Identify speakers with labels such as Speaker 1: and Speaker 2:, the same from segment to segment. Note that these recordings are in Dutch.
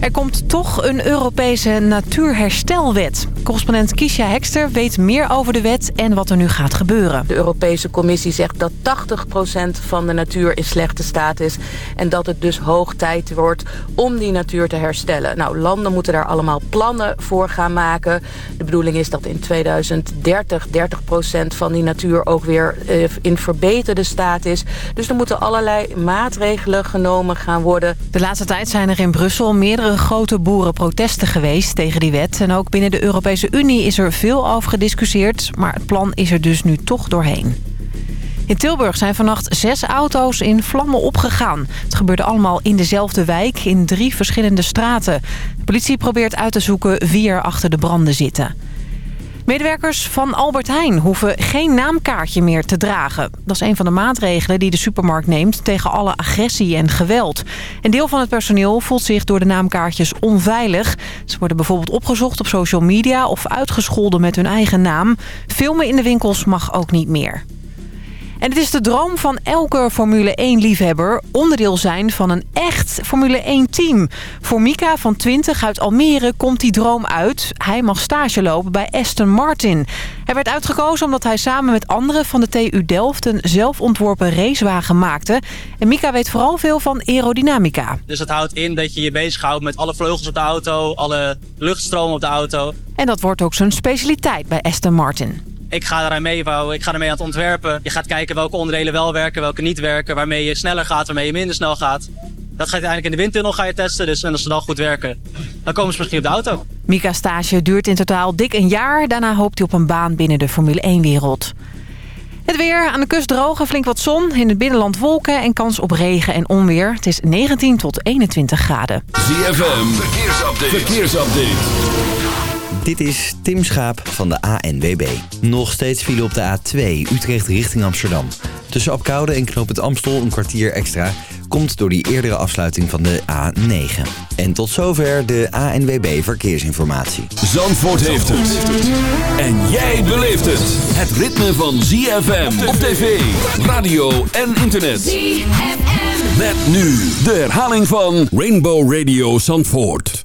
Speaker 1: Er komt toch een Europese natuurherstelwet. Correspondent Kisha Hekster weet meer over de wet en wat er nu gaat gebeuren.
Speaker 2: De Europese Commissie zegt dat 80% van de natuur in slechte staat is... en dat het dus hoog tijd wordt om die natuur te herstellen. Nou, landen moeten daar allemaal plannen voor gaan maken. De bedoeling is dat in 2030 30% van die natuur ook weer eh, in verbeterde staat is. Dus er moeten allerlei maatregelen genomen gaan worden.
Speaker 1: De laatste tijd zijn er in Brussel meerdere grote boerenprotesten geweest tegen die wet. En ook binnen de Europese Unie is er veel over gediscussieerd. Maar het plan is er dus nu toch doorheen. In Tilburg zijn vannacht zes auto's in vlammen opgegaan. Het gebeurde allemaal in dezelfde wijk, in drie verschillende straten. De politie probeert uit te zoeken wie er achter de branden zitten. Medewerkers van Albert Heijn hoeven geen naamkaartje meer te dragen. Dat is een van de maatregelen die de supermarkt neemt tegen alle agressie en geweld. Een deel van het personeel voelt zich door de naamkaartjes onveilig. Ze worden bijvoorbeeld opgezocht op social media of uitgescholden met hun eigen naam. Filmen in de winkels mag ook niet meer. En het is de droom van elke Formule 1-liefhebber onderdeel zijn van een echt Formule 1-team. Voor Mika van 20 uit Almere komt die droom uit. Hij mag stage lopen bij Aston Martin. Hij werd uitgekozen omdat hij samen met anderen van de TU Delft... een zelfontworpen racewagen maakte. En Mika weet vooral veel van aerodynamica.
Speaker 3: Dus dat houdt in dat je je bezighoudt met alle vleugels op de auto... alle luchtstroom op de auto.
Speaker 1: En dat wordt ook zijn specialiteit bij Aston Martin.
Speaker 3: Ik ga eraan meebouwen, ik ga ermee aan het ontwerpen. Je gaat kijken welke onderdelen wel werken, welke niet werken. Waarmee je sneller gaat, waarmee je minder snel gaat. Dat ga je uiteindelijk in de windtunnel ga je testen. Dus en als ze dan goed werken, dan komen ze misschien op de auto.
Speaker 1: Mika's stage duurt in totaal dik een jaar. Daarna hoopt hij op een baan binnen de Formule 1-wereld. Het weer, aan de kust droog flink wat zon. In het binnenland wolken en kans op regen en onweer. Het is 19 tot 21 graden.
Speaker 4: ZFM, verkeersupdate. verkeersupdate.
Speaker 5: Dit is Tim Schaap van de ANWB. Nog steeds file op de A2 Utrecht richting Amsterdam. Tussen Apkoude en Knoop het Amstel een kwartier extra... komt door die eerdere afsluiting van de A9. En tot zover de ANWB Verkeersinformatie.
Speaker 4: Zandvoort heeft het. En jij beleeft het. Het ritme van ZFM op tv, radio en internet. ZFM. Met nu de herhaling van Rainbow Radio Zandvoort.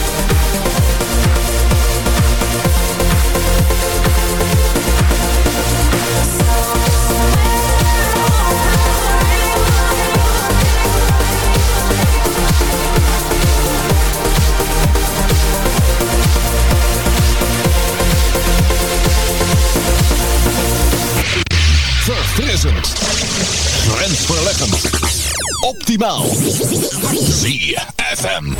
Speaker 4: Optimaal. ZFM.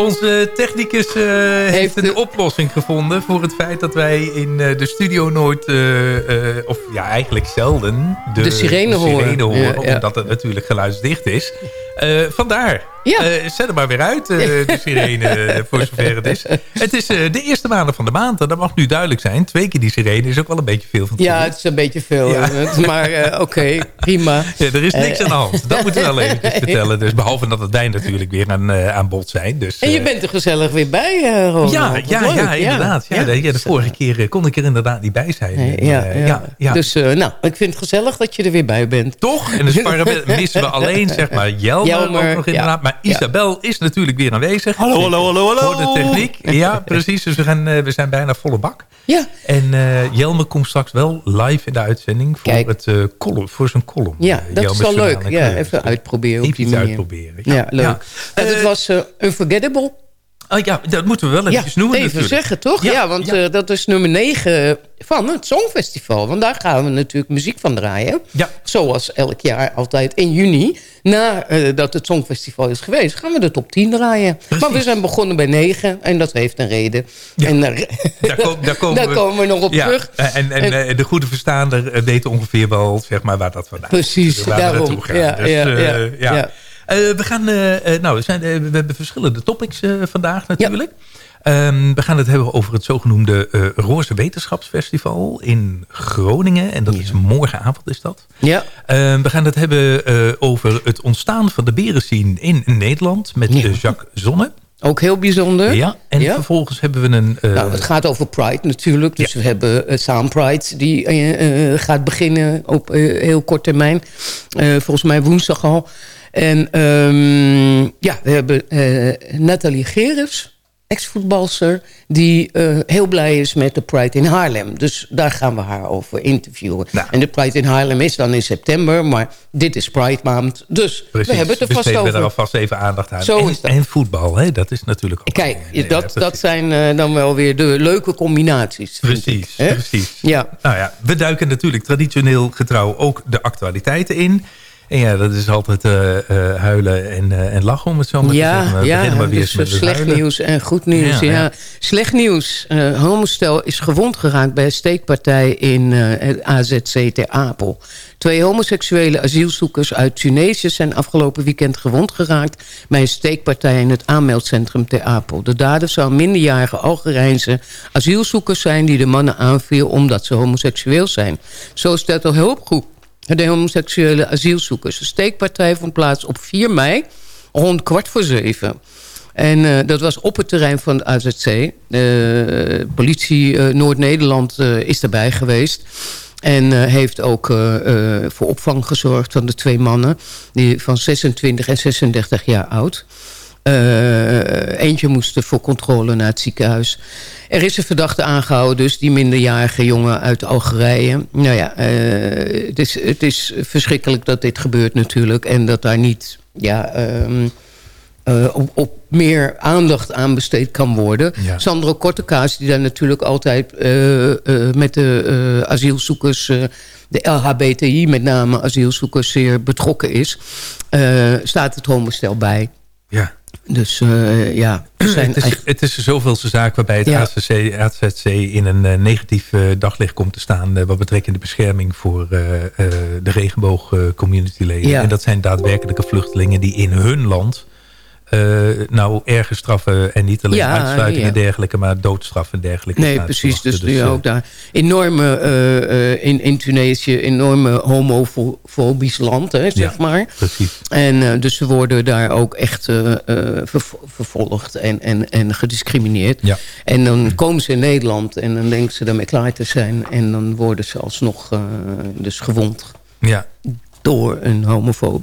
Speaker 6: Onze technicus eh, heeft, een oplossing gevonden voor het feit dat wij in eh, de studio nooit, eh, of ja eigenlijk zelden, de,
Speaker 7: De sirene horen.
Speaker 6: horen,
Speaker 7: Ja, ja.
Speaker 6: omdat het natuurlijk geluidsdicht is. Eh, vandaar.
Speaker 7: Ja.
Speaker 6: Eh, zet hem maar weer uit, eh, de sirene, voor zover het is. Het is de eerste maanden van de maand en dat mag nu duidelijk zijn. Twee keer die sirene is ook wel een beetje veel van
Speaker 7: Ja, het is een beetje veel.
Speaker 6: Ja.
Speaker 7: Maar oké, prima.
Speaker 6: Ja, er is niks aan de hand. Dat moeten we wel eventjes vertellen. Dus behalve dat het wij natuurlijk weer aan, aan bod zijn. Dus,
Speaker 7: En je bent er gezellig weer bij, Ronald.
Speaker 6: Ja, ja,
Speaker 7: leuk,
Speaker 6: ja, inderdaad. Ja, de, de vorige keer kon ik er inderdaad niet bij zijn.
Speaker 7: Nee, ja, ja. Dus nou, ik vind het gezellig dat je er weer bij bent.
Speaker 6: Toch? En de sparren missen we alleen, zeg maar, Jelmer, nog inderdaad. Maar. Isabel is natuurlijk weer aanwezig.
Speaker 3: Hallo, hallo, hallo, hallo.
Speaker 6: Voor de techniek. Ja, precies. Dus we, gaan, eh, we zijn bijna volle bak.
Speaker 7: Ja,
Speaker 6: En eh Jelmer komt straks wel live in de uitzending voor,
Speaker 7: Kijk.
Speaker 6: het, eh, column, voor zijn column.
Speaker 7: ja dat is wel leuk. Ja, even uitproberen op
Speaker 6: Even
Speaker 7: die
Speaker 6: iets
Speaker 7: manier.
Speaker 6: uitproberen.
Speaker 7: Ja, leuk. En het was Unforgettable.
Speaker 6: Oh ja, dat moeten we wel
Speaker 7: Ja,
Speaker 6: eventjes noemen
Speaker 7: even
Speaker 6: natuurlijk.
Speaker 7: zeggen, toch? Ja,
Speaker 6: Ja,
Speaker 7: want
Speaker 6: ja.
Speaker 7: eh, dat is nummer 9 van het Songfestival. Want daar gaan we natuurlijk muziek van draaien.
Speaker 6: Ja.
Speaker 7: Zoals elk jaar altijd in juni. Nadat het Songfestival is geweest, gaan we de top 10 draaien. Maar we zijn begonnen bij 9 en dat heeft een reden. En daar,
Speaker 6: Daar, kom- daar komen,
Speaker 7: daar
Speaker 6: we,
Speaker 7: komen we nog op
Speaker 6: ja,
Speaker 7: terug.
Speaker 6: En, en,
Speaker 7: En-
Speaker 6: eh, de goede verstaander eh, weet ongeveer wel zeg maar, waar dat vandaan
Speaker 7: Precies, daarom. Ja,
Speaker 6: Dus,
Speaker 7: ja,
Speaker 6: eh,
Speaker 7: ja,
Speaker 6: ja.
Speaker 7: ja.
Speaker 6: Eh, we gaan, eh, eh, nou, we, zijn, eh, we hebben verschillende topics eh, vandaag natuurlijk. Ehm, we gaan het hebben over het zogenoemde eh, Roze Wetenschapsfestival in Groningen. En dat is morgenavond is dat.
Speaker 7: Ja,
Speaker 6: Ehm, we gaan het hebben eh, over het ontstaan van de berenscene in Nederland met
Speaker 7: Ja.
Speaker 6: eh, Jacques Zonne.
Speaker 7: ook heel bijzonder.
Speaker 6: Ja, en
Speaker 7: Ja.
Speaker 6: vervolgens hebben we een... eh,
Speaker 7: Nou, het gaat over Pride natuurlijk. Dus we hebben uh, Pride die eh, eh, gaat beginnen op eh, heel kort termijn. Eh, volgens mij woensdag al. En ehm, ja, we hebben eh, Nathalie Geres, ex-voetbalster... die eh, heel blij is met de Pride in Haarlem. Dus daar gaan we haar over interviewen.
Speaker 6: Nou.
Speaker 7: En de Pride in Haarlem is dan in september... maar dit is Pride maand. Dus
Speaker 6: Precies,
Speaker 7: we hebben het er vast
Speaker 6: besteden we
Speaker 7: over.
Speaker 6: er alvast even aandacht aan.
Speaker 7: Zo
Speaker 6: en,
Speaker 7: is dat.
Speaker 6: en voetbal, hè? dat is natuurlijk ook...
Speaker 7: Kijk,
Speaker 6: Nee,
Speaker 7: dat, dat zijn eh, dan wel weer de leuke combinaties.
Speaker 6: Precies,
Speaker 7: ik,
Speaker 6: precies.
Speaker 7: Ja.
Speaker 6: Nou ja, we duiken natuurlijk traditioneel getrouw ook de actualiteiten in. En ja, dat is altijd eh, eh, huilen en, eh, en lachen om het zo maar te zeggen. We
Speaker 7: ja
Speaker 6: maar weer
Speaker 7: dus
Speaker 6: met het
Speaker 7: slecht
Speaker 6: huilen.
Speaker 7: nieuws en goed nieuws.
Speaker 6: Ja.
Speaker 7: Slecht nieuws. Homostel is gewond geraakt bij een steekpartij in het AZC ter Apel. Twee homoseksuele asielzoekers uit Tunesië zijn afgelopen weekend gewond geraakt... bij een steekpartij in het aanmeldcentrum ter Apel. De dader zou minderjarige Algerijnse asielzoekers zijn... die de mannen aanviel omdat ze homoseksueel zijn. Zo stelt de hulpgroep de homoseksuele asielzoekers. De steekpartij vond plaats op 4 mei rond kwart voor zeven. En eh, dat was op het terrein van de AZC. De politie eh, Noord-Nederland eh, is erbij geweest. En heeft ook voor opvang gezorgd van de twee mannen... Die van 26 en 36 jaar oud. Eh, eentje moest voor controle naar het ziekenhuis. Er is een verdachte aangehouden, dus die minderjarige jongen uit Algerije. Nou ja, eh, het, is, het is verschrikkelijk dat dit gebeurt natuurlijk. En dat daar niet ja, ehm, eh, op, op meer aandacht aan besteed kan worden.
Speaker 6: Ja.
Speaker 7: Sandro Kortekaas, die daar natuurlijk altijd met de asielzoekers... de LHBTI met name asielzoekers zeer betrokken is... staat het homostel bij.
Speaker 6: Ja.
Speaker 7: Dus eh, ja, zijn
Speaker 6: Het is,
Speaker 7: eigenlijk-
Speaker 6: het is de zoveelste zaak waarbij het
Speaker 7: Ja.
Speaker 6: AZC, AZC in een eh, negatief eh, daglicht komt te staan... wat betreft de bescherming voor de regenboog communityleden.
Speaker 7: Ja.
Speaker 6: En dat zijn daadwerkelijke vluchtelingen die in hun land... eh, nou erge straffen en niet alleen
Speaker 7: Ja,
Speaker 6: uitsluiting
Speaker 7: ja.
Speaker 6: en dergelijke... maar doodstraf en dergelijke.
Speaker 7: Nee, precies. Dus,
Speaker 6: wachten.
Speaker 7: nu
Speaker 6: eh,
Speaker 7: ook daar enorme, eh, in, in Tunesië, enorme homofobisch land, hè, zeg
Speaker 6: Ja.
Speaker 7: maar.
Speaker 6: Precies.
Speaker 7: En dus ze worden daar ook echt verv- vervolgd en, en, en gediscrimineerd. En dan komen ze in Nederland en dan denken ze daarmee klaar te zijn. En dan worden ze alsnog dus gewond
Speaker 6: Ja,
Speaker 7: door een homofoob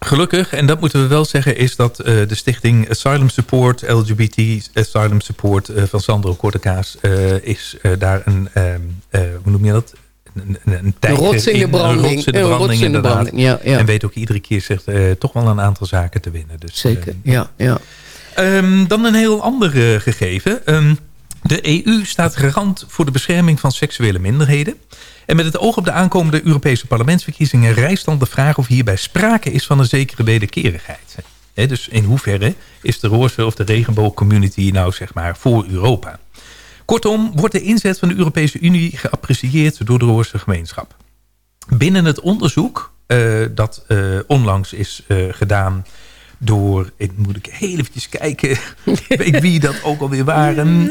Speaker 6: Gelukkig, en dat moeten we wel zeggen... is dat eh, de stichting Asylum Support, LGBT Asylum Support... eh, van Sandro Kortekaas, eh, is daar een... ehm, eh, hoe noem je dat? Een, een, een, tijger
Speaker 7: rots in de branding.
Speaker 6: Een rots in de branding,
Speaker 7: in de
Speaker 6: inderdaad.
Speaker 7: branding, ja, ja.
Speaker 6: En weet ook iedere keer zegt, toch wel een aantal zaken te winnen. Dus,
Speaker 7: Zeker, ja. ja.
Speaker 6: Ehm, dan een heel ander gegeven. Ehm, de EU staat garant voor de bescherming van seksuele minderheden. En met het oog op de aankomende Europese parlementsverkiezingen... rijst dan de vraag of hierbij sprake is van een zekere wederkerigheid. Dus in hoeverre is de roze of de regenboogcommunity nou zeg maar voor Europa? Kortom, wordt de inzet van de Europese Unie geapprecieerd door de roze gemeenschap. Binnen het onderzoek eh, dat eh, onlangs is eh, gedaan door, ik moet ik heel eventjes kijken, weet wie dat ook alweer waren.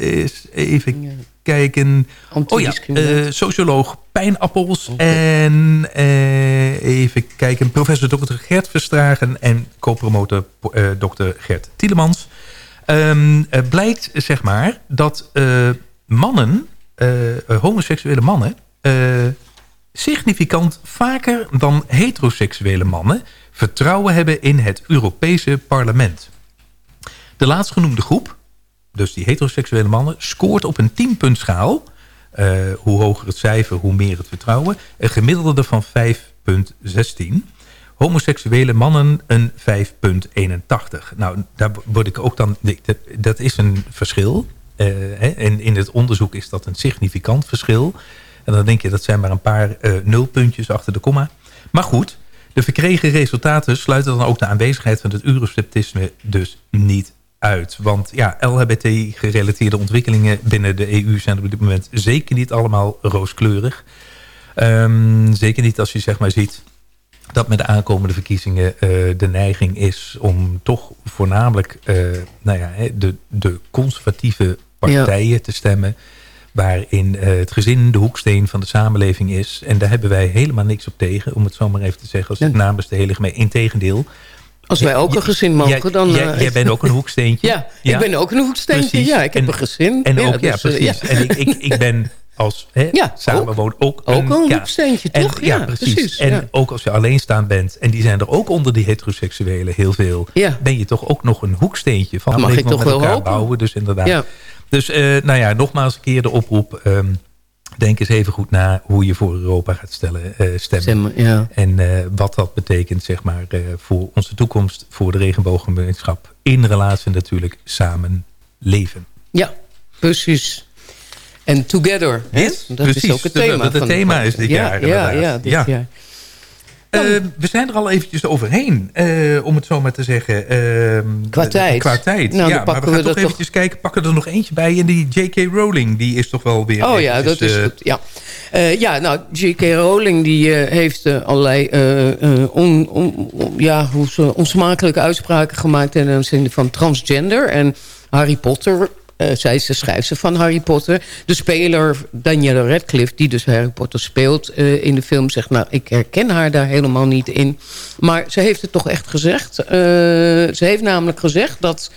Speaker 6: Is even kijken. Oh ja, eh, socioloog Pijnappels en eh, even kijken, professor Dr. Gert Verstragen en co-promotor eh, Dr. Gert Tielemans. Ehm, eh, blijkt zeg maar dat eh, mannen, homoseksuele mannen, eh, significant vaker dan heteroseksuele mannen vertrouwen hebben in het Europese parlement. De laatstgenoemde groep, dus die heteroseksuele mannen, scoort op een 10-puntschaal, uh, hoe hoger het cijfer, hoe meer het vertrouwen, een gemiddelde van 5,16. Homoseksuele mannen een 5,81. Nou, daar word ik ook dan. Dat, is een verschil. Hè, en in het onderzoek is dat een significant verschil. En dan denk je dat zijn maar een paar uh, nulpuntjes achter de komma. Maar goed, de verkregen resultaten sluiten dan ook de aanwezigheid van het eurosceptisme dus niet uit. Want ja, LHBT-gerelateerde ontwikkelingen binnen de EU zijn op dit moment zeker niet allemaal rooskleurig. Um, zeker niet als je zeg maar ziet dat met de aankomende verkiezingen uh, de neiging is om toch voornamelijk uh, nou ja, de, de conservatieve partijen ja. te stemmen waarin uh, het gezin de hoeksteen van de samenleving is. En daar hebben wij helemaal niks op tegen, om het zo maar even te zeggen, als het namens de hele gemeente. Integendeel.
Speaker 7: Als wij ook een gezin mogen, dan...
Speaker 6: Jij, jij bent ook een hoeksteentje.
Speaker 7: ja, ja, ik ben ook een hoeksteentje.
Speaker 6: Precies.
Speaker 7: Ja, ik heb
Speaker 6: en,
Speaker 7: een gezin.
Speaker 6: En
Speaker 7: ja,
Speaker 6: ook, ja,
Speaker 7: dus,
Speaker 6: precies.
Speaker 7: ja.
Speaker 6: En ik, ik, ik ben als hè,
Speaker 7: ja,
Speaker 6: samenwoon ook,
Speaker 7: ook een, hoeksteentje,
Speaker 6: en,
Speaker 7: toch?
Speaker 6: Ja, precies. precies en ook als je alleenstaand bent, en die zijn er ook onder die heteroseksuelen heel veel, ben je toch ook nog een hoeksteentje van
Speaker 7: mag ik toch
Speaker 6: met
Speaker 7: wel
Speaker 6: elkaar
Speaker 7: hopen.
Speaker 6: bouwen. Dus inderdaad. Dus uh, nou ja, nogmaals een keer de oproep. Um, denk eens even goed na hoe je voor Europa gaat stellen, uh, stemmen.
Speaker 7: stemmen ja.
Speaker 6: En uh, wat dat betekent zeg maar, uh, voor onze toekomst, voor de regenbooggemeenschap. In relatie natuurlijk samen leven.
Speaker 7: Ja, precies. En together.
Speaker 6: Yes,
Speaker 7: dat
Speaker 6: precies.
Speaker 7: is ook het thema.
Speaker 6: Het, het thema is dit
Speaker 7: ja,
Speaker 6: jaar
Speaker 7: Ja, ja, dit
Speaker 6: ja.
Speaker 7: jaar.
Speaker 6: Uh, we zijn er al eventjes overheen, uh, om het zo maar te zeggen. Uh,
Speaker 7: qua tijd.
Speaker 6: Qua tijd,
Speaker 7: nou,
Speaker 6: ja. Maar we gaan we toch eventjes toch... kijken, pakken er nog eentje bij. En die J.K. Rowling, die is toch wel weer...
Speaker 7: Oh ja, dat is goed, ja. Ja, nou, J.K. Rowling die heeft allerlei on, on, on, ja, hoe ze, onsmakelijke uitspraken gemaakt... in de zin van transgender en Harry Potter... Uh, zij is de schrijfster van Harry Potter. De speler Danielle Radcliffe, die dus Harry Potter speelt uh, in de film... zegt, nou, ik herken haar daar helemaal niet in. Maar ze heeft het toch echt gezegd. Uh, ze heeft namelijk gezegd dat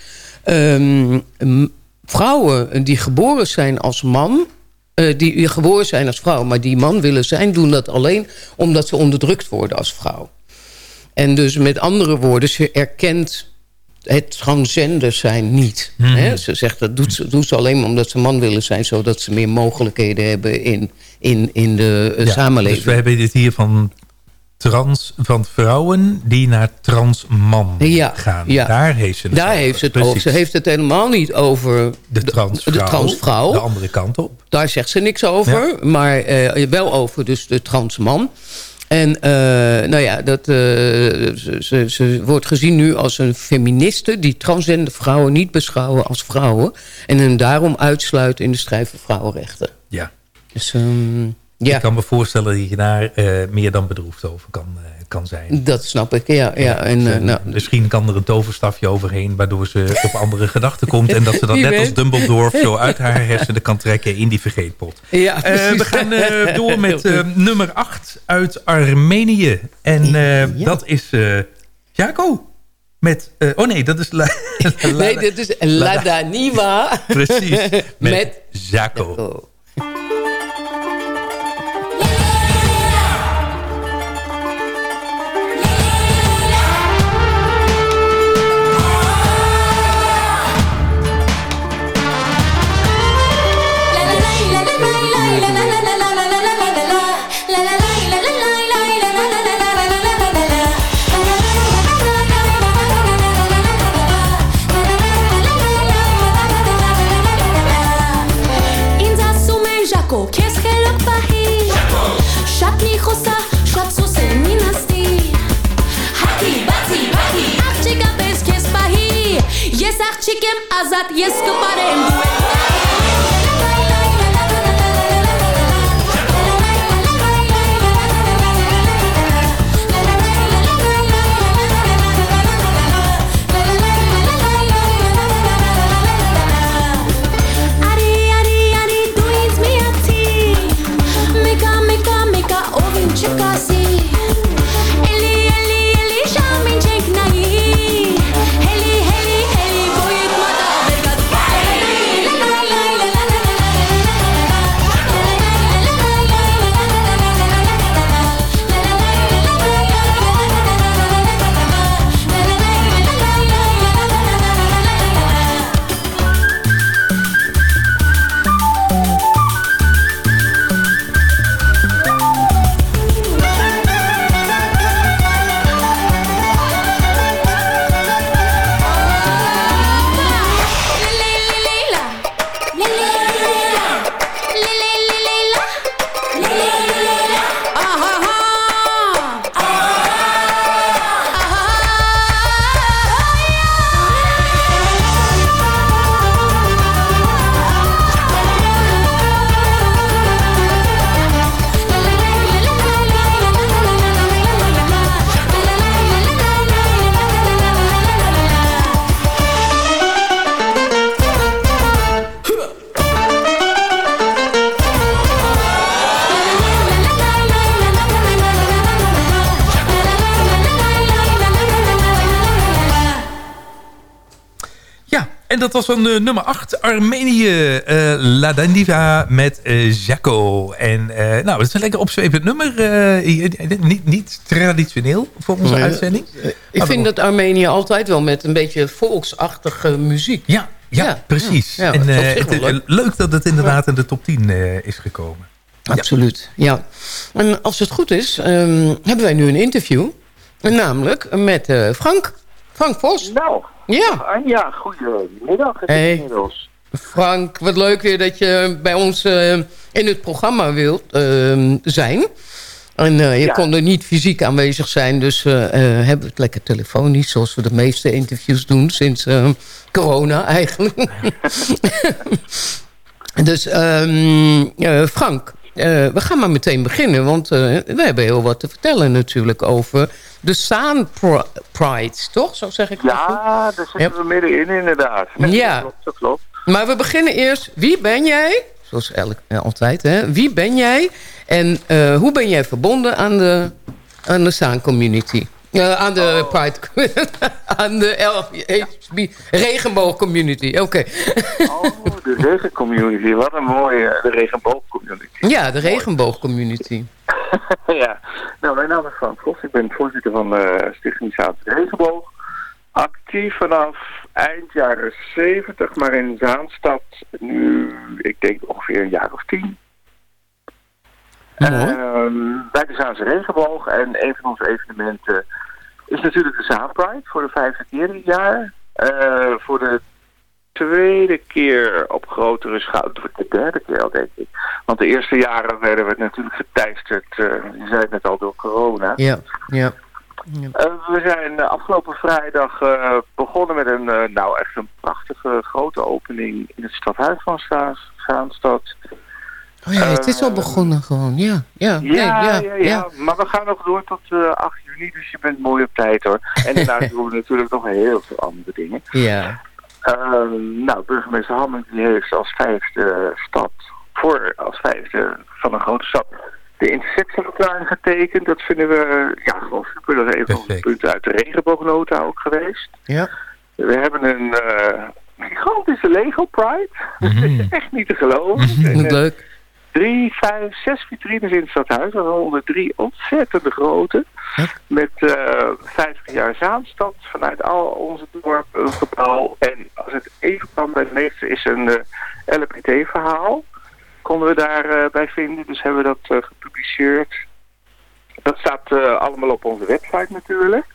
Speaker 7: um, vrouwen die geboren zijn als man... Uh, die geboren zijn als vrouw, maar die man willen zijn... doen dat alleen omdat ze onderdrukt worden als vrouw. En dus met andere woorden, ze erkent het transgender zijn niet.
Speaker 6: Mhm.
Speaker 7: Hmm. Hè? Ze zegt dat doet ze, doet ze alleen maar omdat ze man willen zijn... zodat ze meer mogelijkheden hebben in, in, in de
Speaker 6: ja,
Speaker 7: samenleving.
Speaker 6: Dus we hebben dit hier van trans van vrouwen die naar transman
Speaker 7: ja,
Speaker 6: gaan.
Speaker 7: Ja.
Speaker 6: Daar heeft ze het,
Speaker 7: Daar heeft ze het over. Ze heeft het helemaal niet over
Speaker 6: de transvrouw.
Speaker 7: De, de, transvrouw.
Speaker 6: de andere kant op.
Speaker 7: Daar zegt ze niks over. Ja. Maar uh, wel over dus de transman. En uh, nou ja, dat, uh, ze, ze, ze, wordt gezien nu als een feministe... die transgender vrouwen niet beschouwen als vrouwen... en hen daarom uitsluiten in de strijd voor vrouwenrechten.
Speaker 6: Ja.
Speaker 7: Dus, um, ja.
Speaker 6: Ik kan me voorstellen dat je daar uh, meer dan bedroefd over kan, kan zijn.
Speaker 7: Dat snap ik, ja. ja, en,
Speaker 6: dus,
Speaker 7: nou,
Speaker 6: misschien kan er een toverstafje overheen... waardoor ze op andere gedachten komt... en dat ze dat net weet. als Dumbledore zo uit haar hersenen kan trekken... in die vergeetpot.
Speaker 7: Ja,
Speaker 6: we gaan door met nummer 8 uit Armenië. En ja. dat is Jaco. Met, oh nee, dat is... La,
Speaker 7: la, nee, dat is Lada Niva.
Speaker 6: Precies, met, met Jaco.
Speaker 8: Azat,
Speaker 9: yes, compadre. Was dan uh, nummer 8, Armenië, uh, La Dandiva met uh, Jaco. En nou, dat is een lekker opzwepend nummer. niet, niet traditioneel voor onze
Speaker 7: Nee,
Speaker 9: uitzending.
Speaker 7: Ik
Speaker 9: Maar
Speaker 7: vind dat Armenië altijd wel met een beetje volksachtige muziek.
Speaker 9: Ja, ja, precies.
Speaker 7: Ja,
Speaker 9: en eh, het,
Speaker 7: leuk.
Speaker 9: leuk dat het inderdaad in de top 10 eh, is gekomen.
Speaker 7: Absoluut, ja. En als het goed is, ehm, hebben wij nu een interview. Namelijk met eh, Frank. Frank Vos.
Speaker 8: Nou,
Speaker 7: Ja.
Speaker 8: Anja, goedemiddag. Het
Speaker 7: Hey.
Speaker 8: inmiddels.
Speaker 7: Frank, wat leuk weer dat je bij ons eh, in het programma wilt ehm, zijn. En eh, je
Speaker 8: Ja.
Speaker 7: kon er niet fysiek aanwezig zijn, dus eh, hebben we het lekker telefonisch... zoals we de meeste interviews doen sinds eh, corona eigenlijk. dus ehm, eh, Frank, we gaan maar meteen beginnen... want eh, we hebben heel wat te vertellen natuurlijk over de Saan Pri- Pride, toch? Zo zeg ik het goed?
Speaker 8: Ja, daar zitten
Speaker 7: Ja.
Speaker 8: we middenin inderdaad.
Speaker 7: Ja.
Speaker 8: Dat klopt, dat klopt.
Speaker 7: Maar we beginnen eerst. Wie ben jij? Zoals elk, eh, altijd, hè? Wie ben jij? En eh, hoe ben jij verbonden aan de, aan de Saan-community? Ja, aan de Pride... aan de LHB regenboog-community. Oké.
Speaker 8: Oh, de regencommunity. Wat een mooie, de regenboogcommunity.
Speaker 7: ja, de regenboog-community.
Speaker 8: ja. Nou, mijn naam is Frank Vos. Ik ben voorzitter van de Stichting Zaanse Regenboog. Actief vanaf eind jaren 70, maar in Zaanstad nu, ik denk ongeveer een jaar of tien. Ehm, bij de Zaanse Regenboog. En een van onze evenementen is natuurlijk de Zaan Pride voor de vijfde keer dit jaar. Eh, voor de tweede keer op grotere schaal, de derde keer al denk ik. Want de eerste jaren werden we natuurlijk geteisterd, eh, je zei het net al, door corona.
Speaker 7: Ja, ja.
Speaker 8: Eh, we zijn afgelopen vrijdag begonnen met een, nou echt een prachtige grote opening in het stadhuis van Zaanstad.
Speaker 7: Oh ja, het is al
Speaker 8: Eh,
Speaker 7: begonnen gewoon. Ja, ja, nee,
Speaker 8: ja,
Speaker 7: ja,
Speaker 8: ja, ja, Maar we gaan nog door tot eh 8 juni, dus je bent mooi op tijd hoor. En daarna doen we natuurlijk nog heel veel andere dingen.
Speaker 7: Ja.
Speaker 8: Eh, nou, burgemeester Hammond die heeft als vijfde stad, voor als vijfde van een grote stad, de intersectieverklaring getekend. Dat vinden we ja, gewoon super. Dat is een van onze punten uit de regenboognota ook geweest.
Speaker 7: Ja.
Speaker 8: We hebben een eh, gigantische Lego Pride. Dat is echt niet te geloven. En, eh,
Speaker 7: Leuk.
Speaker 8: Drie, vijf, zes vitrines in het stadhuis. Waaronder drie ontzettende grote. Met eh 50 jaar Zaanstad vanuit al onze dorpen een gebouw. En als het even kan bij het meeste is een eh, LPT-verhaal. Konden we daarbij bij vinden. Dus hebben we dat eh, gepubliceerd. Dat staat eh, allemaal op onze website natuurlijk.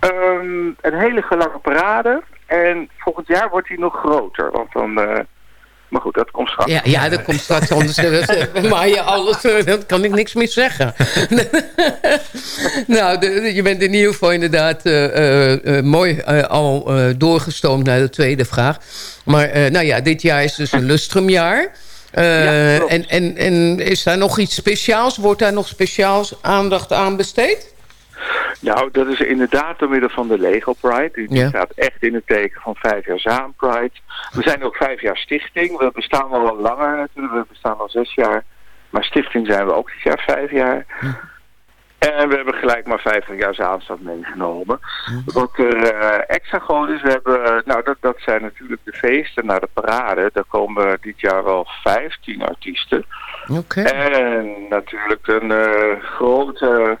Speaker 8: Ehm, een hele lange parade. En volgend jaar wordt die nog groter. Want dan... eh, maar goed, dat komt straks.
Speaker 7: Ja, ja, dat komt straks anders. eh, maar je alles, eh, dat kan ik niks meer zeggen. nou, de- je bent in ieder geval inderdaad eh, eh, eh, mooi eh, al eh, doorgestoomd naar de tweede vraag. Maar eh, nou ja, dit jaar is dus een lustrumjaar. Eh, en, en, en is daar nog iets speciaals? Wordt daar nog speciaals aandacht aan besteed?
Speaker 8: Nou, dat is inderdaad door middel van de Lego Pride. Die
Speaker 7: Ja.
Speaker 8: staat echt in het teken van vijf jaar Zaan Pride. We zijn ook vijf jaar stichting. We bestaan al wel langer natuurlijk. We bestaan al zes jaar. Maar stichting zijn we ook dit jaar vijf jaar. En we hebben gelijk maar 50 jaar Zaanstad meegenomen. Wat er eh, extra gewoon is, we hebben, eh, nou dat, dat zijn natuurlijk de feesten naar de parade. Daar komen dit jaar wel 15 artiesten.
Speaker 7: Oké.
Speaker 8: En natuurlijk een eh, grote,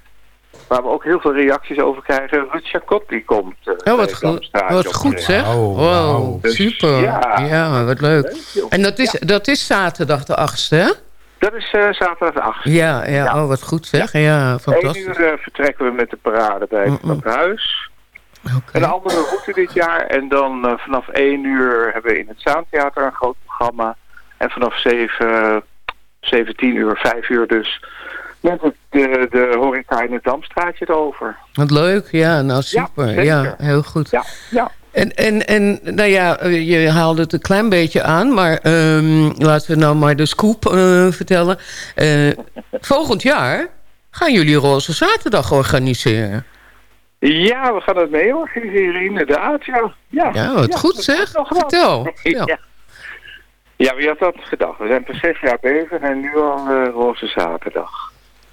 Speaker 8: waar we ook heel veel reacties over krijgen, Ruud Chacot die komt. eh,
Speaker 7: Oh, wat,
Speaker 8: het
Speaker 7: go- wat goed zeg.
Speaker 6: Wauw,
Speaker 7: Wow.
Speaker 8: Dus,
Speaker 7: super.
Speaker 8: ja.
Speaker 7: Ja. wat leuk. En dat is, dat is zaterdag de 8e, hè?
Speaker 8: Dat is eh, zaterdag de 8
Speaker 7: Ja, ja, oh, wat goed zeg. Ja,
Speaker 8: Eén
Speaker 7: fantastisch.
Speaker 8: uur eh, vertrekken we met de parade bij het stadhuis.
Speaker 7: Oké.
Speaker 8: Een andere route dit jaar. En dan eh, vanaf 1 uur hebben we in het Zaantheater een groot programma. En vanaf 7, 17 uur, 5 uur dus, met het, de, de horeca in het Damstraatje erover.
Speaker 7: Wat leuk, ja, nou super. Ja, heel goed.
Speaker 8: Ja, ja.
Speaker 7: En, en, en nou ja, eh, je haalde het een klein beetje aan, maar ehm, laten we nou maar de scoop eh, vertellen. Eh, volgend jaar gaan jullie Roze Zaterdag organiseren.
Speaker 8: Ja, we gaan het mee organiseren, inderdaad. Ja, ja.
Speaker 7: Ja, wat goed zeg. Vertel. vertel.
Speaker 8: Ja. ja, wie had dat gedacht? We zijn pas zes jaar bezig en nu al Roze Zaterdag.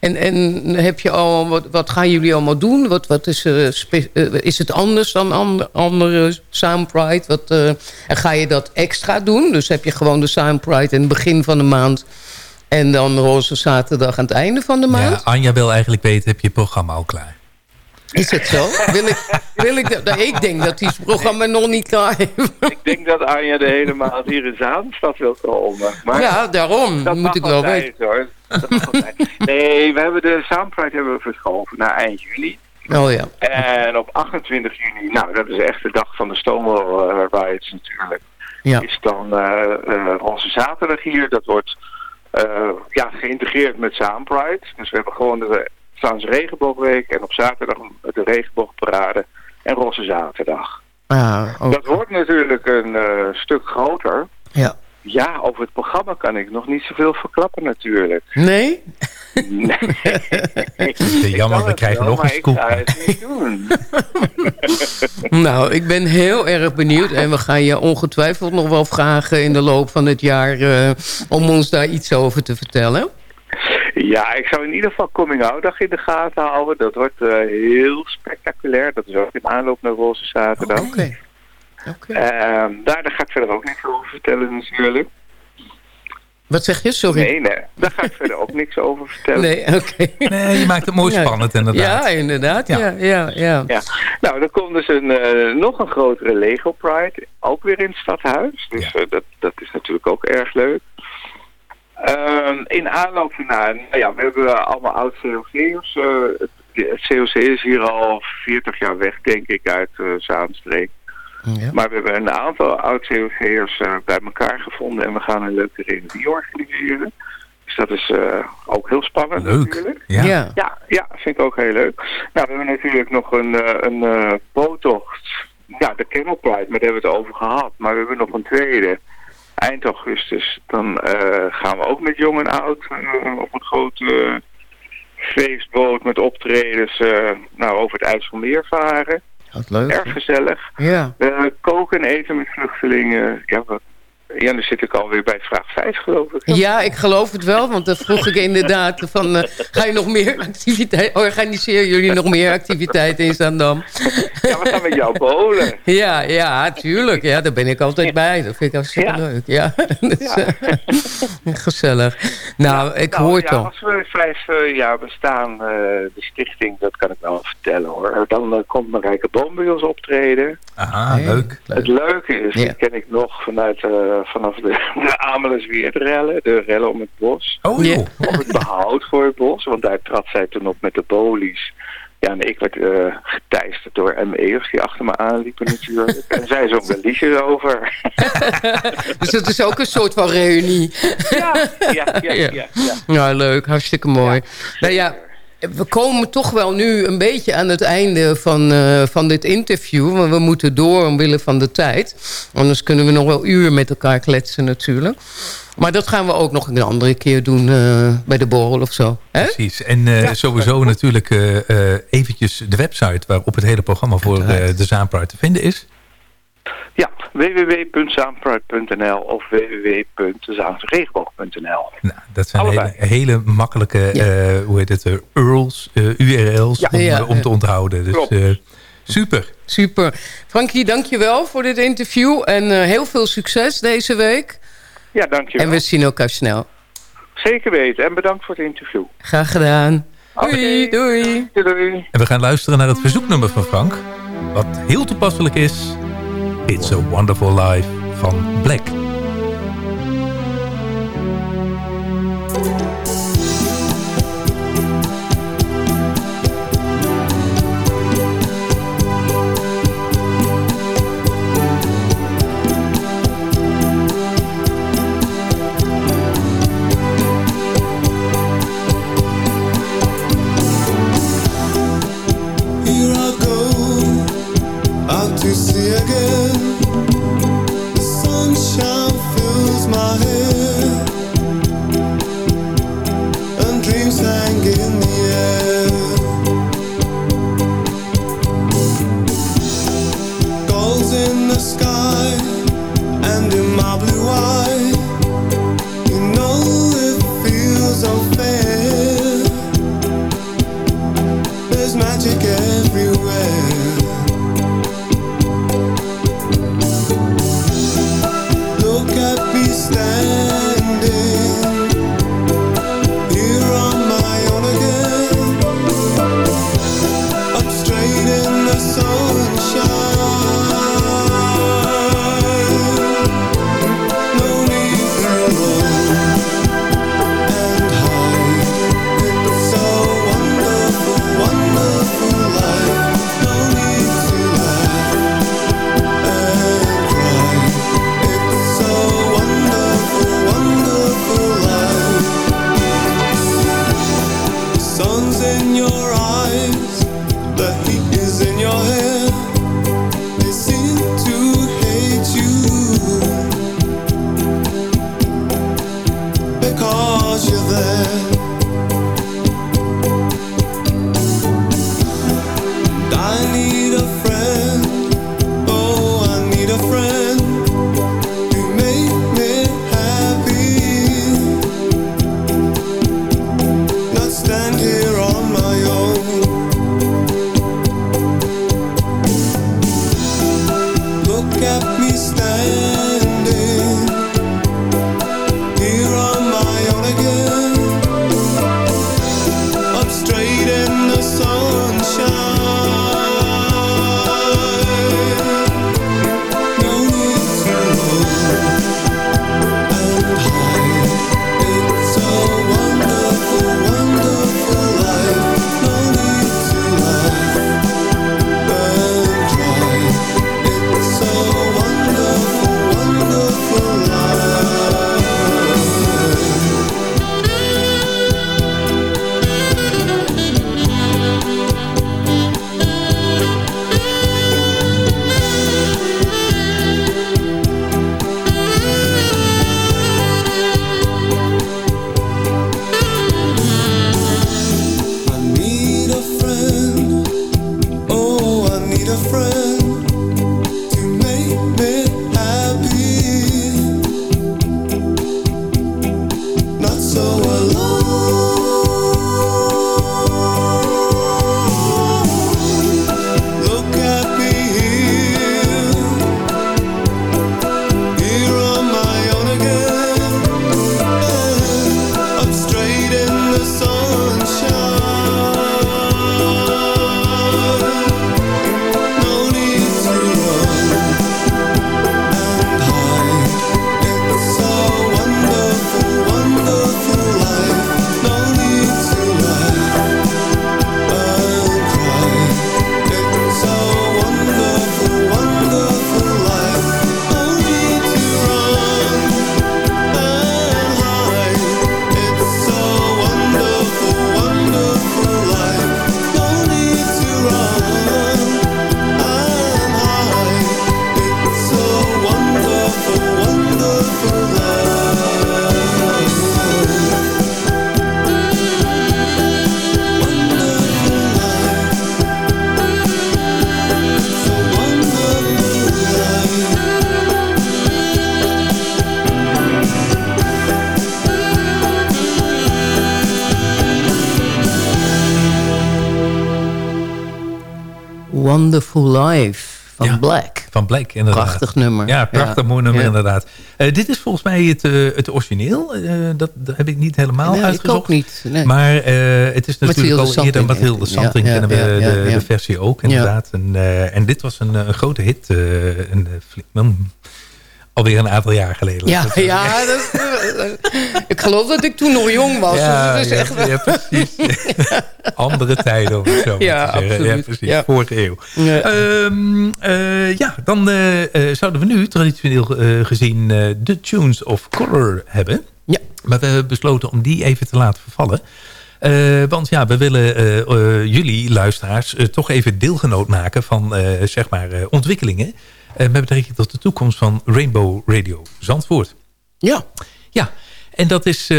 Speaker 7: En, en heb je al, wat, wat gaan jullie allemaal doen? Wat, wat is, eh, eh, is het anders dan ander- andere Sound Pride? Wat, eh, en ga je dat extra doen? Dus heb je gewoon de Sound Pride in het begin van de maand... en dan Roze Zaterdag aan het einde van de
Speaker 6: Ja,
Speaker 7: maand?
Speaker 6: Anja wil eigenlijk weten, heb je programma al klaar?
Speaker 7: Is het zo? Wil ik, wil ik, dat- ik denk dat die programma nog niet klaar is.
Speaker 8: Ik denk dat Anja de hele maand hier in Zaanstad wil komen. Maar
Speaker 7: Ja, daarom.
Speaker 8: dat
Speaker 7: moet ik wel weten.
Speaker 8: hoor. Dat. Nee, we hebben de Soundpride hebben we verschoven naar eind juli.
Speaker 7: Oh ja.
Speaker 8: En op 28 juni, nou dat is echt de dag van de Stonewall uh, Riots natuurlijk.
Speaker 7: Ja.
Speaker 8: Is dan eh eh, onze zaterdag hier. Dat wordt eh, ja, geïntegreerd met Soundpride. Dus we hebben gewoon de Vlaamse regenboogweek. En op zaterdag de regenboogparade. En Roze Zaterdag.
Speaker 7: Ah,
Speaker 8: Dat wordt natuurlijk een eh, stuk groter.
Speaker 7: ja.
Speaker 8: Ja, over het programma kan ik nog niet zoveel verklappen natuurlijk.
Speaker 7: Nee?
Speaker 8: Nee.
Speaker 6: jammer, we krijgen nog een scoop.
Speaker 8: Ik ga het niet doen.
Speaker 7: Nou, ik ben heel erg benieuwd. En we gaan je ongetwijfeld nog wel vragen in de loop van het jaar... eh, om ons daar iets over te vertellen.
Speaker 8: Ja, ik zou in ieder geval Coming Out Dag in de gaten houden. Dat wordt eh, heel spectaculair. Dat is ook in aanloop naar Roze Zaterdag.
Speaker 7: Oké. Oké.
Speaker 8: Ehm, daar, daar ga ik verder ook niks over vertellen natuurlijk.
Speaker 7: Wat zeg je? Sorry.
Speaker 8: Nee, nee. Daar ga ik verder ook niks over vertellen.
Speaker 7: Nee, oké.
Speaker 6: Nee, je maakt het mooi
Speaker 7: Ja.
Speaker 6: spannend inderdaad.
Speaker 7: Ja, inderdaad. Ja,
Speaker 6: Ja.
Speaker 7: ja, ja.
Speaker 8: Ja. Nou, er komt dus een, eh, nog een grotere Lego Pride. Ook weer in het stadhuis. Dus
Speaker 6: Ja.
Speaker 8: eh, dat, dat is natuurlijk ook erg leuk. Ehm, in aanloop naar, nou ja, we hebben allemaal oud COC'ers. eh het, het COC is hier al 40 jaar weg, denk ik, uit uh, Zaanstreek.
Speaker 7: Ja.
Speaker 8: Maar we hebben een aantal oud COC'ers uh, bij elkaar gevonden en we gaan een leuke reunie organiseren. Dus dat is uh, ook heel spannend
Speaker 6: Leuk.
Speaker 8: natuurlijk.
Speaker 6: Ja.
Speaker 7: Ja.
Speaker 8: Ja, ja, vind ik ook heel leuk. Nou, we hebben natuurlijk nog een, uh, een uh, boottocht. Ja, de Camel Pride, maar daar hebben we het over gehad. Maar we hebben nog een tweede. Eind augustus. Dan uh, gaan we ook met jong en oud uh, op een grote feestboot met optredens nou, over het IJsselmeer varen.
Speaker 7: Wat leuk.
Speaker 8: Erg gezellig.
Speaker 7: Ja.
Speaker 8: Koken en eten met vluchtelingen. Ja, we, ja, dan zit ik alweer bij vraag 5 geloof ik.
Speaker 7: Ja, ik geloof het wel, want dat vroeg ik inderdaad van... Uh, ga je nog meer activiteiten... organiseren jullie nog meer activiteiten in Zandam?
Speaker 8: Ja, we gaan met jou bowlen.
Speaker 7: Ja, ja, tuurlijk. Ja, daar ben ik altijd bij. Dat vind ik hartstikke ja. leuk. Ja, dus, ja. Uh, gezellig. Nou, ik
Speaker 8: nou,
Speaker 7: hoor het
Speaker 8: ja,
Speaker 7: al.
Speaker 8: Als we vijf uh, jaar bestaan, uh, de stichting, dat kan ik wel vertellen hoor. Dan uh, komt Marijke Boom bij ons optreden.
Speaker 6: Aha, leuk.
Speaker 8: leuk. Het leuke is, ja. die ken ik nog vanuit, uh, vanaf de, de Amelisweert-rellen. De rellen om het bos.
Speaker 6: Oh, joh.
Speaker 8: Of het behoud voor het bos, want daar trad zij toen op met de bolies. Ja, en ik werd uh, geteisterd door ME'ers die achter me aanliepen natuurlijk. en zij zong er liedjes over.
Speaker 7: dus dat is ook een soort van reunie.
Speaker 8: ja, ja, ja, ja, ja.
Speaker 7: ja. leuk. Hartstikke mooi. nou ja, we komen toch wel nu een beetje aan het einde van, uh, van dit interview. Want we moeten door omwille van de tijd. Anders kunnen we nog wel uren met elkaar kletsen natuurlijk. Maar dat gaan we ook nog een andere keer doen uh, bij de borrel of zo. Hè?
Speaker 6: Precies. En uh, ja. sowieso natuurlijk eventjes de website... waarop het hele programma voor de Zaanpruit te vinden is.
Speaker 8: Ja, www.zaanpride.nl of www.zaansregenboog.nl.
Speaker 10: Nou, dat zijn hele, hele, makkelijke, uh, hoe heet het, URL's, uh, URL's
Speaker 8: ja.
Speaker 10: om,
Speaker 7: Ja,
Speaker 10: om
Speaker 7: ja.
Speaker 10: te onthouden. Dus uh, super.
Speaker 7: Super. Frankie, dankjewel voor dit interview. En uh, heel veel succes deze week.
Speaker 8: Ja, dankjewel.
Speaker 7: En we zien elkaar snel.
Speaker 8: Zeker weten. En bedankt voor het interview.
Speaker 7: Graag gedaan. Doei, doei.
Speaker 8: doei.
Speaker 10: En we gaan luisteren naar het verzoeknummer van Frank. Wat heel toepasselijk is. It's a Wonderful Life van Black.
Speaker 11: Wonderful Life
Speaker 7: van
Speaker 6: Ja.
Speaker 7: Black.
Speaker 6: Van Black, inderdaad.
Speaker 7: Prachtig nummer.
Speaker 6: Ja, prachtig
Speaker 7: Ja.
Speaker 6: mooi nummer
Speaker 7: Ja.
Speaker 6: inderdaad. Eh, dit is volgens mij het, eh, het origineel. Eh, dat, dat heb ik niet helemaal
Speaker 7: Nee, ik
Speaker 6: uitgezocht.
Speaker 7: ook niet. Nee.
Speaker 6: Maar het is natuurlijk
Speaker 7: Mathilde
Speaker 6: al eerder
Speaker 7: Santing
Speaker 6: Mathilde. Santing kennen we de, de versie ook inderdaad. En, en dit was een, een grote hit. een, flink- alweer een aantal jaar geleden.
Speaker 7: Ja,
Speaker 6: ik
Speaker 7: ja dat, ik geloof dat ik toen nog jong was.
Speaker 6: Ja,
Speaker 7: dus
Speaker 6: ja,
Speaker 7: echt
Speaker 6: ja, precies. Andere tijden, om het zo
Speaker 7: Ja,
Speaker 6: te zeggen. Ja, precies.
Speaker 7: Ja.
Speaker 6: Vorige eeuw.
Speaker 7: Ja.
Speaker 6: Ehm, eh, ja, dan eh, eh, zouden we nu traditioneel gezien de Tunes of Color hebben.
Speaker 7: Ja.
Speaker 6: Maar we hebben besloten om die even te laten vervallen. Want ja, we willen jullie luisteraars toch even deelgenoot maken van zeg maar ontwikkelingen. Eh, met betrekking tot de toekomst van Rainbow Radio Zandvoort.
Speaker 7: Ja.
Speaker 6: Ja, en dat is eh,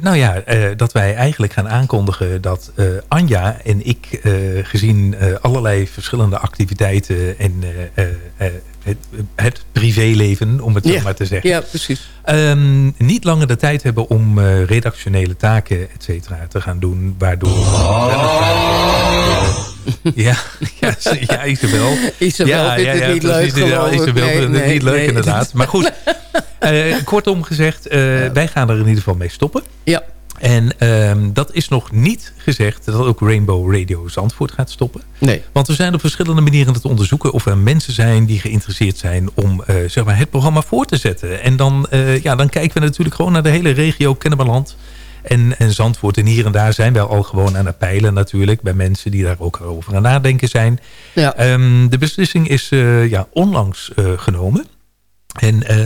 Speaker 6: nou ja, eh, dat wij eigenlijk gaan aankondigen dat eh, Anja en ik, eh, gezien eh, allerlei verschillende activiteiten en eh, eh, eh, het, het privéleven, om het zo
Speaker 7: Ja.
Speaker 6: maar te zeggen,
Speaker 7: ja, precies.
Speaker 6: Ehm, niet langer de tijd hebben om eh, redactionele taken, et cetera, te gaan doen. Waardoor... Ja, ja, ja, Isabel.
Speaker 7: Isabel
Speaker 6: ja,
Speaker 7: vindt het niet leuk, ik.
Speaker 6: Isabel
Speaker 7: Nee,
Speaker 6: vindt het
Speaker 7: nee,
Speaker 6: niet leuk,
Speaker 7: nee.
Speaker 6: inderdaad. Maar goed, eh, kortom gezegd, eh, wij gaan er in ieder geval mee stoppen.
Speaker 7: Ja.
Speaker 6: En ehm, dat is nog niet gezegd dat ook Rainbow Radio Zandvoort gaat stoppen.
Speaker 7: Nee.
Speaker 6: Want we zijn op verschillende manieren aan het onderzoeken of er mensen zijn die geïnteresseerd zijn om eh, zeg maar het programma voor te zetten. En dan, ja, dan kijken we natuurlijk gewoon naar de hele regio Kennemerland en, en Zandvoort. En hier en daar zijn wij al gewoon aan het peilen natuurlijk bij mensen die daar ook over aan nadenken zijn.
Speaker 7: Ja.
Speaker 6: Ehm, de beslissing is eh, ja, onlangs eh, genomen. En eh,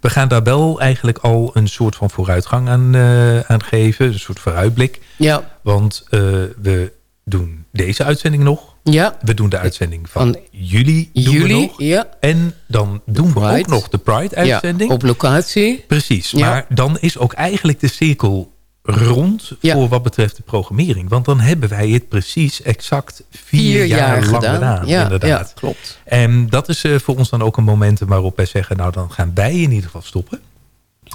Speaker 6: we gaan daar wel eigenlijk al een soort van vooruitgang aan, aan geven. Een soort vooruitblik.
Speaker 7: Ja.
Speaker 6: Want we doen deze uitzending nog.
Speaker 7: Ja.
Speaker 6: We doen de uitzending van,
Speaker 7: Van
Speaker 6: juli. Doen
Speaker 7: juli,
Speaker 6: we nog.
Speaker 7: ja.
Speaker 6: En dan doen we ook nog de Pride-uitzending.
Speaker 7: Ja, op locatie.
Speaker 6: Precies. Maar dan is ook eigenlijk de cirkel rond
Speaker 7: Ja.
Speaker 6: voor wat betreft de programmering. Want dan hebben wij het precies exact vier,
Speaker 7: Vier
Speaker 6: jaar,
Speaker 7: jaar
Speaker 6: lang
Speaker 7: gedaan.
Speaker 6: gedaan.
Speaker 7: Ja,
Speaker 6: inderdaad.
Speaker 7: ja, klopt.
Speaker 6: En dat is eh, voor ons dan ook een momentum waarop wij zeggen... nou, dan gaan wij in ieder geval stoppen.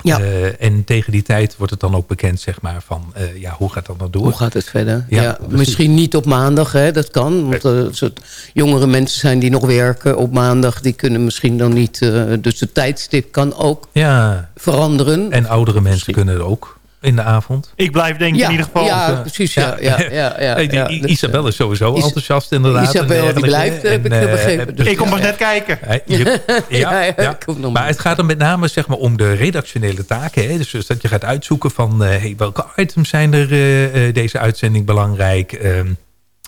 Speaker 7: Ja.
Speaker 6: Eh, en tegen die tijd wordt het dan ook bekend, zeg maar, van... eh, ja, hoe gaat dat dan door?
Speaker 7: Hoe gaat het verder?
Speaker 6: Ja,
Speaker 7: misschien niet op maandag, hè, dat kan. Want er soort jongere mensen zijn die nog werken op maandag. Die kunnen misschien dan niet... dus de tijdstip kan ook
Speaker 6: Ja,
Speaker 7: veranderen.
Speaker 6: en oudere mensen kunnen er ook in de avond.
Speaker 12: Ik blijf denken
Speaker 7: ja,
Speaker 12: in ieder geval.
Speaker 7: Ja,
Speaker 6: Ja.
Speaker 7: precies. Ja, ja, ja, ja,
Speaker 6: Hey,
Speaker 7: Dus,
Speaker 6: Isabel is sowieso
Speaker 7: Is-
Speaker 6: enthousiast inderdaad.
Speaker 7: Isabel,
Speaker 6: en
Speaker 7: die blijft, heb ik
Speaker 6: En, eh,
Speaker 7: begrepen. Dus
Speaker 12: ik kom
Speaker 7: ja.
Speaker 12: pas net kijken.
Speaker 6: Ja,
Speaker 7: ik
Speaker 6: Maar
Speaker 7: maar.
Speaker 6: het gaat er met name zeg maar, om de redactionele taken. Hè? Dus, dus dat je gaat uitzoeken van eh, hey, welke items zijn er eh, eh, deze uitzending belangrijk. Ehm,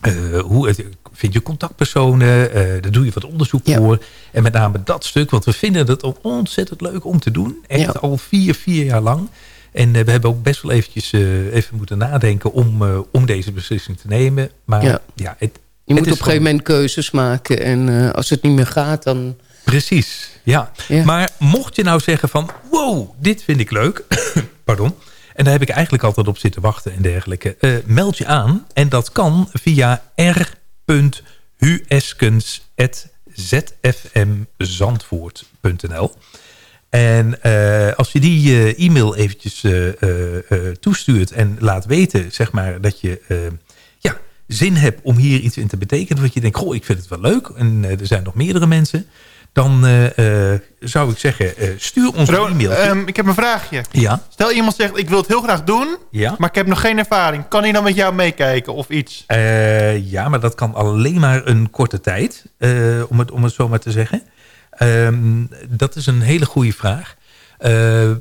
Speaker 6: eh, hoe het- vind je contactpersonen? eh daar doe je wat onderzoek
Speaker 7: Ja.
Speaker 6: voor. En met name dat stuk, want we vinden het ook ontzettend leuk om te doen. Echt
Speaker 7: Ja.
Speaker 6: al vier, vier jaar lang. En eh, we hebben ook best wel eventjes eh, even moeten nadenken om, eh, om deze beslissing te nemen. Maar ja,
Speaker 7: Ja.
Speaker 6: het,
Speaker 7: Je
Speaker 6: het
Speaker 7: moet op een gegeven moment keuzes maken. En als het niet meer gaat, dan...
Speaker 6: Precies, ja.
Speaker 7: Ja.
Speaker 6: Maar mocht je nou zeggen van... wow, dit vind ik leuk. Pardon. En daar heb ik eigenlijk altijd op zitten wachten en dergelijke. meld je aan. En dat kan via r.hueskens.zfmzandvoort.nl En eh, als je die eh, e-mail eventjes eh, toestuurt en laat weten... zeg maar dat je... ja, zin hebt om hier iets in te betekenen. Dat je denkt, goh, ik vind het wel leuk. En er zijn nog meerdere mensen. Dan zou ik zeggen, stuur ons een e-mail.
Speaker 12: ehm, ik heb een vraagje.
Speaker 6: ja,
Speaker 12: Stel iemand zegt, ik wil het heel graag doen,
Speaker 6: ja.
Speaker 12: maar ik heb nog geen ervaring. Kan hij dan met jou meekijken of iets?
Speaker 6: Ja, maar dat kan alleen maar een korte tijd. om, het, om het zo maar te zeggen. Ehm, dat is een hele goede vraag. Eh,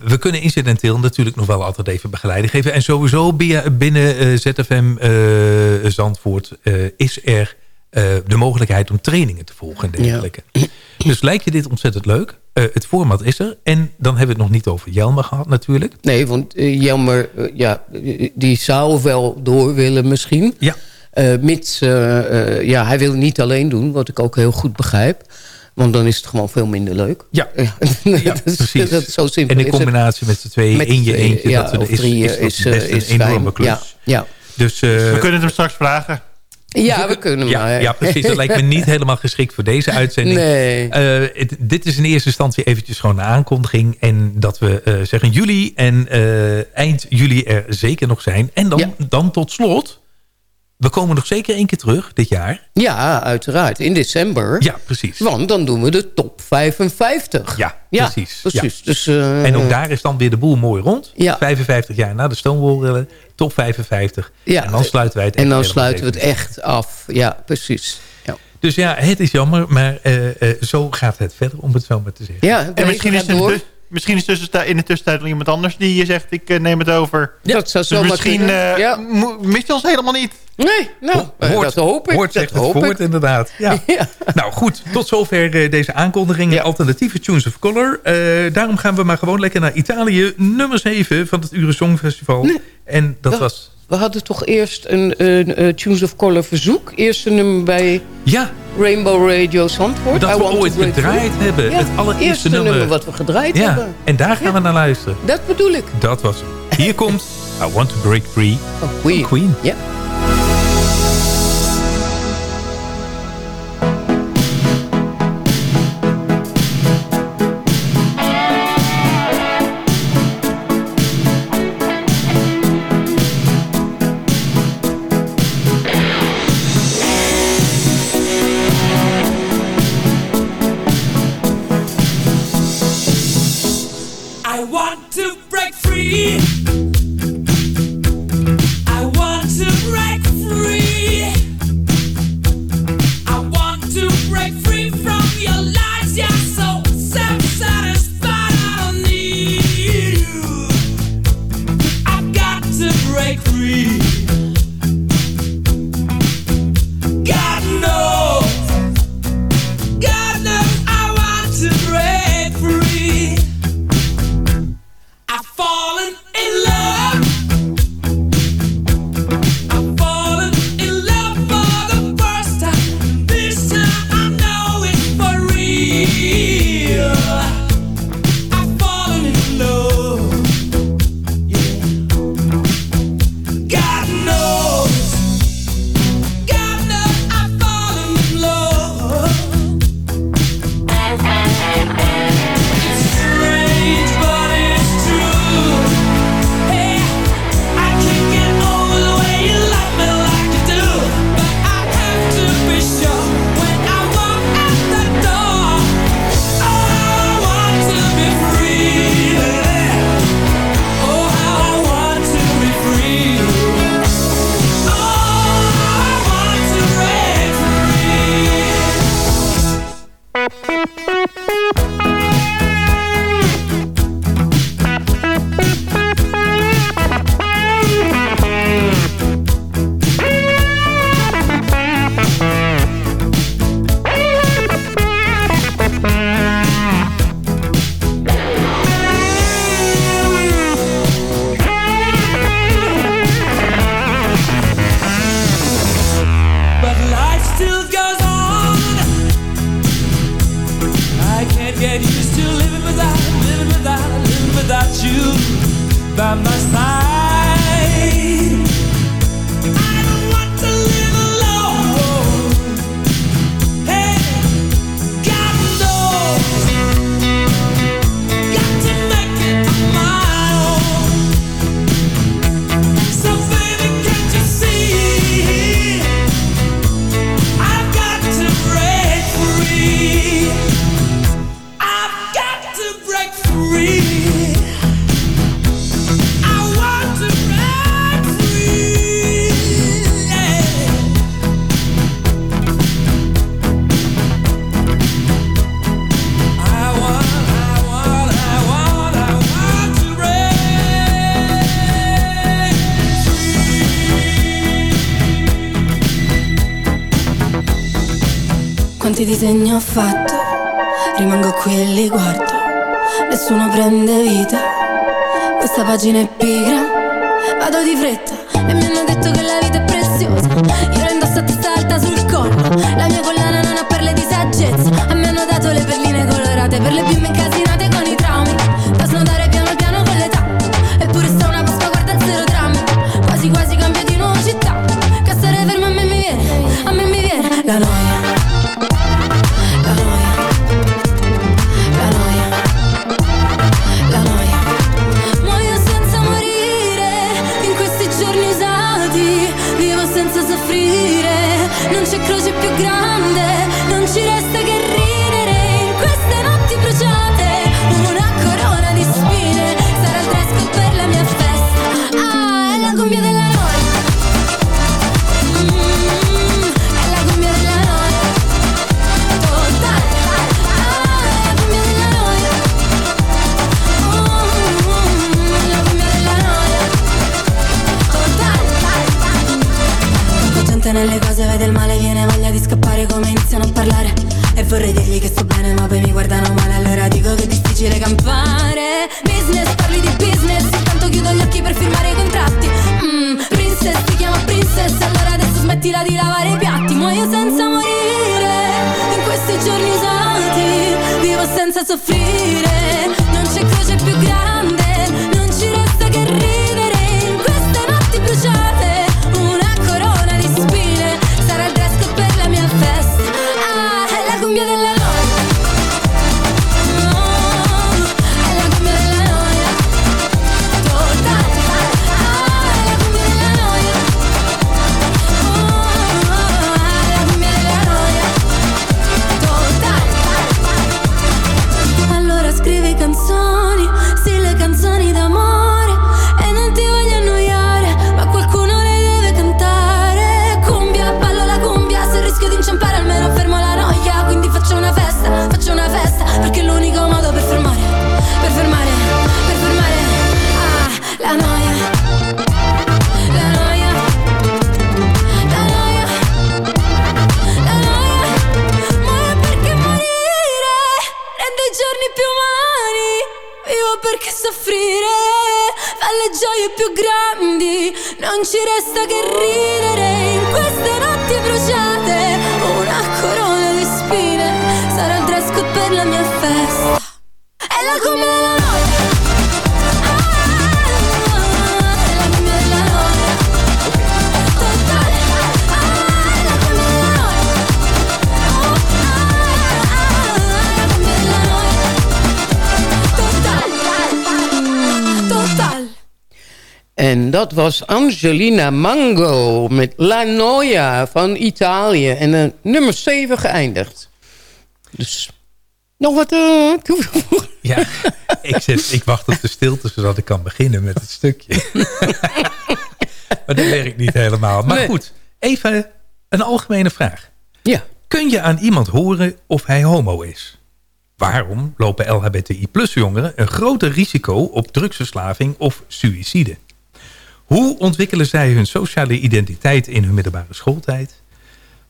Speaker 6: we kunnen incidenteel natuurlijk nog wel altijd even begeleiding geven. En sowieso binnen, eh, ZFM eh, Zandvoort is er de mogelijkheid om trainingen te volgen en dergelijke. Dus lijkt je dit ontzettend leuk? Het format is er. En dan hebben we het nog niet over Jelmer gehad natuurlijk.
Speaker 7: Nee, want Jelmer, ja, die zou wel door willen misschien.
Speaker 6: Ja.
Speaker 7: Mits, ja, hij wil het niet alleen doen, wat ik ook heel goed begrijp. Want dan is het gewoon veel minder leuk.
Speaker 6: Ja,
Speaker 7: ja,
Speaker 6: ja
Speaker 7: dat is,
Speaker 6: precies.
Speaker 7: Dat is zo simpel
Speaker 6: en in combinatie met z'n tweeën in je eentje,
Speaker 7: ja,
Speaker 6: dat is,
Speaker 7: drie,
Speaker 6: is,
Speaker 7: is,
Speaker 6: best
Speaker 7: is
Speaker 6: een enorme
Speaker 7: fijn.
Speaker 6: klus.
Speaker 7: Ja, ja.
Speaker 6: Dus, uh,
Speaker 12: we kunnen het hem straks vragen.
Speaker 7: Ja, we kunnen
Speaker 6: ja,
Speaker 7: maar.
Speaker 6: Ja, precies. Dat lijkt me niet helemaal geschikt voor deze uitzending.
Speaker 7: Nee.
Speaker 6: Uh, het, dit is in eerste instantie eventjes gewoon een aankondiging. En dat we uh, zeggen juli en uh, eind juli er zeker nog zijn. En dan, ja. dan tot slot we komen nog zeker één keer terug dit jaar.
Speaker 13: Ja, uiteraard. In december.
Speaker 6: Ja, precies.
Speaker 13: Want dan doen we de top 55.
Speaker 6: Ja,
Speaker 13: Ja,
Speaker 6: precies.
Speaker 13: precies.
Speaker 6: Ja.
Speaker 13: Dus, eh,
Speaker 6: en ook daar is dan weer de boel mooi rond.
Speaker 13: Ja.
Speaker 6: 55 jaar na de Stonewall, top 55.
Speaker 13: Ja.
Speaker 6: En dan sluiten wij het
Speaker 13: En
Speaker 6: echt
Speaker 13: dan
Speaker 6: helemaal
Speaker 13: sluiten we het echt af. Ja, precies. Ja,
Speaker 6: Dus ja, het is jammer, maar eh, eh, zo gaat het verder, om het zo maar te zeggen.
Speaker 13: ja
Speaker 12: En misschien is, dus- misschien is in de tussentijd wel iemand anders die je zegt, ik eh, neem het over.
Speaker 13: Dat zou
Speaker 12: Dus
Speaker 13: zomaar
Speaker 12: misschien eh,
Speaker 13: Ja.
Speaker 12: mist je ons helemaal niet.
Speaker 13: Nee, nou, eh,
Speaker 6: Hoort,
Speaker 13: dat hoop ik.
Speaker 6: Hoort zegt
Speaker 13: dat
Speaker 6: het
Speaker 13: hoop
Speaker 6: voort,
Speaker 13: ik.
Speaker 6: inderdaad. Ja.
Speaker 13: Ja.
Speaker 6: Nou goed, tot zover eh, deze aankondigingen. Alternatieve Tunes of Color. Eh, daarom gaan we maar gewoon lekker naar Italië. Nummer 7 van het Uren Songfestival. En dat was...
Speaker 13: We hadden toch eerst een, een, eh, Tunes of Color verzoek. Eerste nummer bij
Speaker 6: Ja,
Speaker 13: Rainbow Radio Zandvoort.
Speaker 6: dat
Speaker 13: I
Speaker 6: we ooit gedraaid hebben.
Speaker 13: Ja,
Speaker 6: het allereerste
Speaker 13: eerste nummer. wat we gedraaid
Speaker 6: ja,
Speaker 13: hebben.
Speaker 6: en daar gaan we naar luisteren.
Speaker 13: Dat bedoel ik.
Speaker 6: Dat was het. Hier komt I Want to Break Free
Speaker 13: Queen.
Speaker 6: Queen.
Speaker 13: Ja.
Speaker 7: En dat was Angelina Mango met La Noia van Italië. En uh, nummer 7 geëindigd. Dus nog wat uh, toevoegen?
Speaker 6: Ja, ik, zit, ik wacht op de stilte zodat ik kan beginnen met het stukje. maar dat werkt niet helemaal. Maar
Speaker 7: Nee.
Speaker 6: goed, even een algemene vraag.
Speaker 7: Ja.
Speaker 6: Kun je aan iemand horen of hij homo is? Waarom lopen LHBTI-plus-jongeren een groter risico op drugsverslaving of suïcide? Hoe ontwikkelen zij hun sociale identiteit in hun middelbare schooltijd?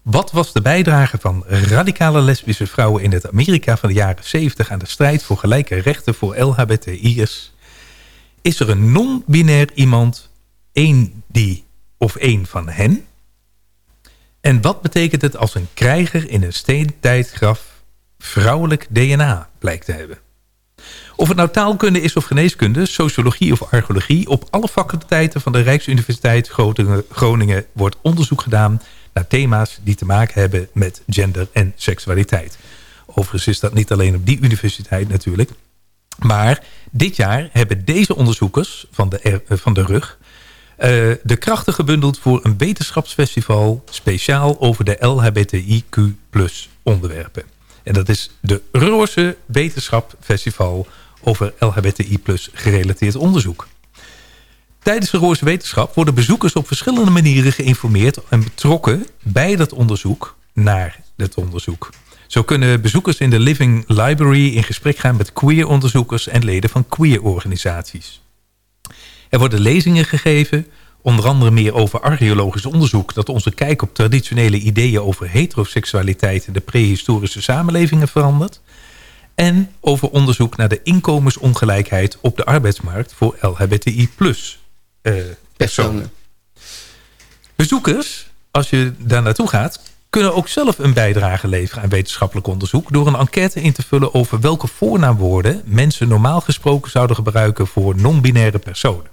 Speaker 6: Wat was de bijdrage van radicale lesbische vrouwen in het Amerika van de jaren 70 aan de strijd voor gelijke rechten voor LHBTI'ers? Is er een non-binair iemand, één die of één van hen? En wat betekent het als een krijger in een steentijdgraf vrouwelijk DNA blijkt te hebben? Of het nou taalkunde is of geneeskunde, sociologie of archeologie... op alle faculteiten van de Rijksuniversiteit Groningen, Groningen wordt onderzoek gedaan... naar thema's die te maken hebben met gender en seksualiteit. Overigens is dat niet alleen op die universiteit natuurlijk. Maar dit jaar hebben deze onderzoekers van de, eh, van de RUG... eh, de krachten gebundeld voor een wetenschapsfestival... speciaal over de LHBTIQ onderwerpen. En dat is de Roze Wetenschap Festival over LHBTI gerelateerd onderzoek. Tijdens de Roze Wetenschap worden bezoekers op verschillende manieren geïnformeerd en betrokken bij dat onderzoek naar het onderzoek. Zo kunnen bezoekers in de Living Library in gesprek gaan met queer onderzoekers en leden van queer organisaties. Er worden lezingen gegeven, onder andere meer over archeologisch onderzoek... dat onze kijk op traditionele ideeën over heteroseksualiteit... in de prehistorische samenlevingen verandert. En over onderzoek naar de inkomensongelijkheid op de arbeidsmarkt... voor LHBTI personen. Bezoekers, als je daar naartoe gaat... kunnen ook zelf een bijdrage leveren aan wetenschappelijk onderzoek... door een enquête in te vullen over welke voornaamwoorden... mensen normaal gesproken zouden gebruiken voor non-binaire personen.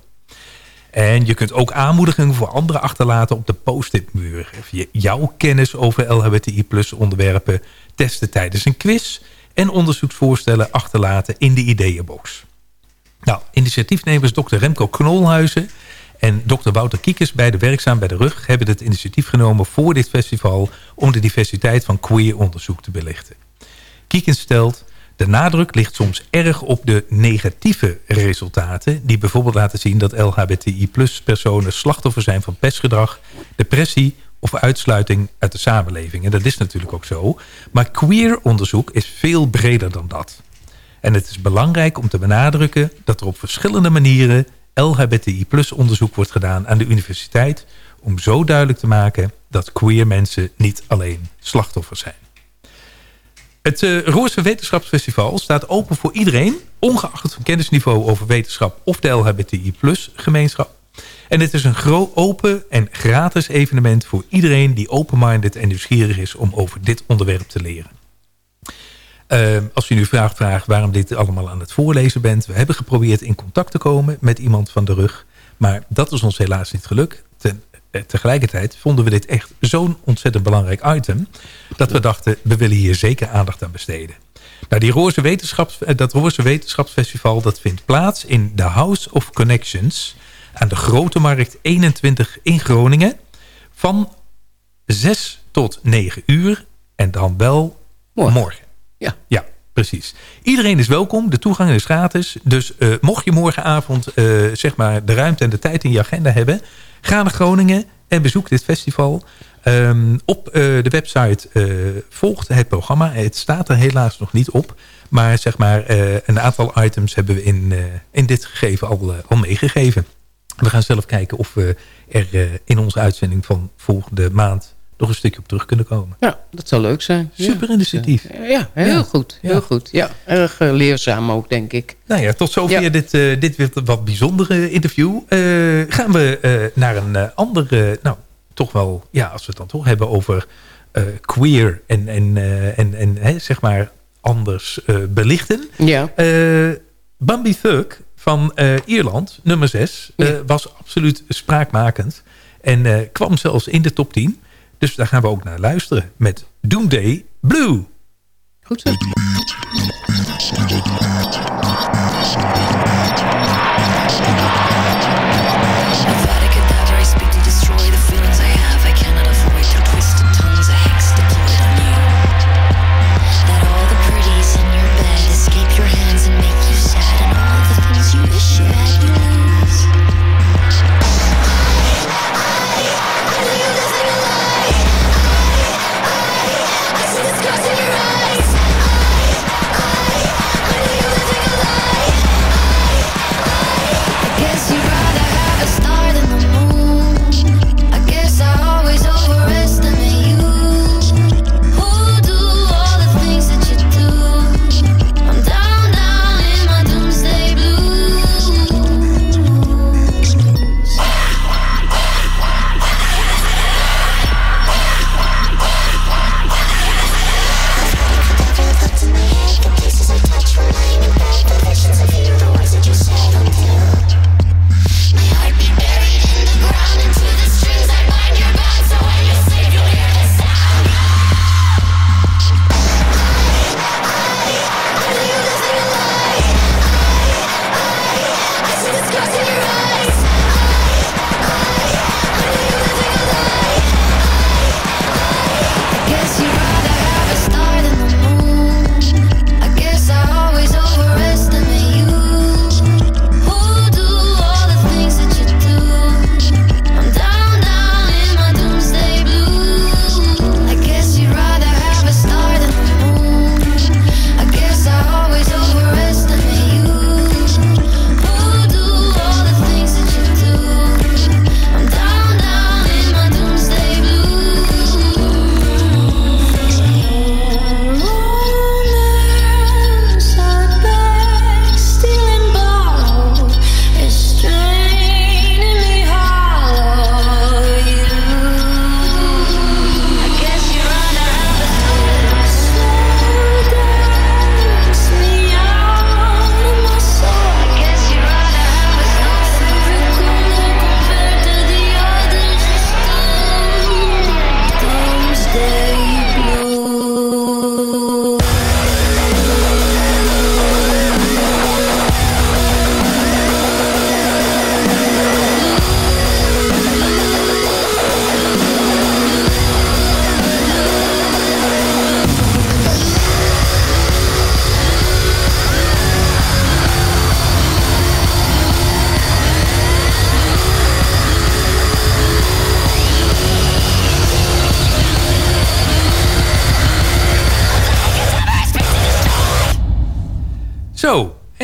Speaker 6: En je kunt ook aanmoedigingen voor anderen achterlaten op de post-it muur. Je jouw kennis over LHBTI plus onderwerpen testen tijdens een quiz... en onderzoeksvoorstellen achterlaten in de ideeënbox. Nou, initiatiefnemers Dr. Remco Knolhuizen en Dr. Wouter Kiekers, beide werkzaam bij de RUG... hebben het initiatief genomen voor dit festival... om de diversiteit van queer onderzoek te belichten. Kiekens stelt... De nadruk ligt soms erg op de negatieve resultaten... die bijvoorbeeld laten zien dat LHBTI-personen slachtoffer zijn van pestgedrag... depressie of uitsluiting uit de samenleving. En dat is natuurlijk ook zo. Maar queer onderzoek is veel breder dan dat. En het is belangrijk om te benadrukken... dat er op verschillende manieren LHBTI-onderzoek wordt gedaan aan de universiteit... om zo duidelijk te maken dat queer mensen niet alleen slachtoffers zijn. Het uh, Roorse Wetenschapsfestival staat open voor iedereen... ongeacht van kennisniveau over wetenschap of de LHBTI gemeenschap. En het is een groot, open en gratis evenement voor iedereen... die open-minded en nieuwsgierig is om over dit onderwerp te leren. Uh, als u nu vraagt, vraagt waarom dit allemaal aan het voorlezen bent... we hebben geprobeerd in contact te komen met iemand van de rug... maar dat is ons helaas niet gelukt. Ten, eh, tegelijkertijd vonden we dit echt zo'n ontzettend belangrijk item... dat we dachten, we willen hier zeker aandacht aan besteden. Nou, die Roze Wetenschaps, dat Roze Wetenschapsfestival dat vindt plaats in The House of Connections... aan de Grote Markt 21 in Groningen... van 6 tot 9 uur en dan wel morgen. morgen.
Speaker 14: Ja.
Speaker 6: ja, precies. Iedereen is welkom, de toegang is gratis. Dus uh, mocht je morgenavond uh, zeg maar de ruimte en de tijd in je agenda hebben... ga naar Groningen en bezoek dit festival... Um, op uh, de website volgt het programma. Het staat er helaas nog niet op. Maar zeg maar een aantal items hebben we in, in dit gegeven al, al meegegeven. We gaan zelf kijken of we er in onze uitzending van volgende maand nog een stukje op terug kunnen komen.
Speaker 14: Ja, dat zou leuk zijn.
Speaker 6: Super initiatief.
Speaker 14: Ja, heel ja. goed. Heel ja. goed. Ja, erg uh, leerzaam ook, denk ik.
Speaker 6: Nou ja, tot zover dit, uh, dit wat bijzondere interview. Uh, gaan we naar een andere, nou, toch wel, ja, als we het dan toch hebben over queer en, en, en, en hè, zeg maar anders belichten.
Speaker 14: Ja.
Speaker 6: Bambi Thug van Ierland, nummer 6, was absoluut spraakmakend. En kwam zelfs in de top 10. Dus daar gaan we ook naar luisteren met Doomday Blue.
Speaker 14: Goed zo.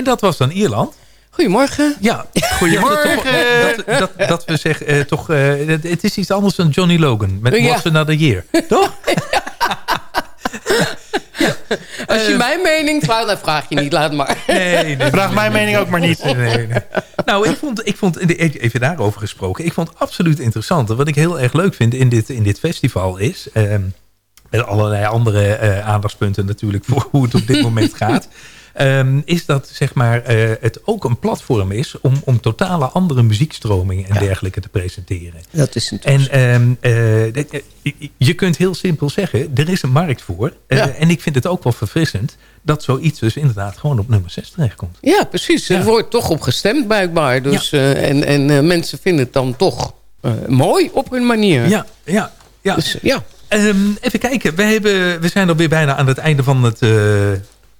Speaker 6: Dat was dan Ierland.
Speaker 7: Goedemorgen.
Speaker 6: Ja, goedemorgen. Dat, dat, dat we zeggen, eh, toch, eh, het, is iets anders dan Johnny Logan. Met
Speaker 7: Ja.
Speaker 6: What's Another Year. Toch?
Speaker 7: Als je mijn mening vraagt, dan vraag je niet, laat maar.
Speaker 6: Nee, nee,
Speaker 12: Vraag mijn mening ook maar niet.
Speaker 6: Nee, nee. Nou, ik vond, ik vond, even daarover gesproken, ik vond het absoluut interessant. Wat ik heel erg leuk vind in dit, in dit festival is, ehm, met allerlei andere eh, aandachtspunten natuurlijk voor hoe het op dit moment gaat, ehm, is dat zeg maar, eh, het ook een platform is om, om totale andere muziekstromingen en dergelijke te presenteren.
Speaker 7: Dat is
Speaker 6: En ehm, eh, je kunt heel simpel zeggen, er is een markt voor.
Speaker 7: Ja.
Speaker 6: En ik vind het ook wel verfrissend dat zoiets dus inderdaad gewoon op nummer 6 terechtkomt.
Speaker 7: Ja, precies. Er wordt toch op gestemd blijkbaar. Dus, en en mensen vinden het dan toch mooi op hun manier.
Speaker 6: Ja, ja, ja.
Speaker 7: Dus, ja.
Speaker 6: Ehm, even kijken, we, hebben, we zijn alweer bijna aan het einde van het, eh,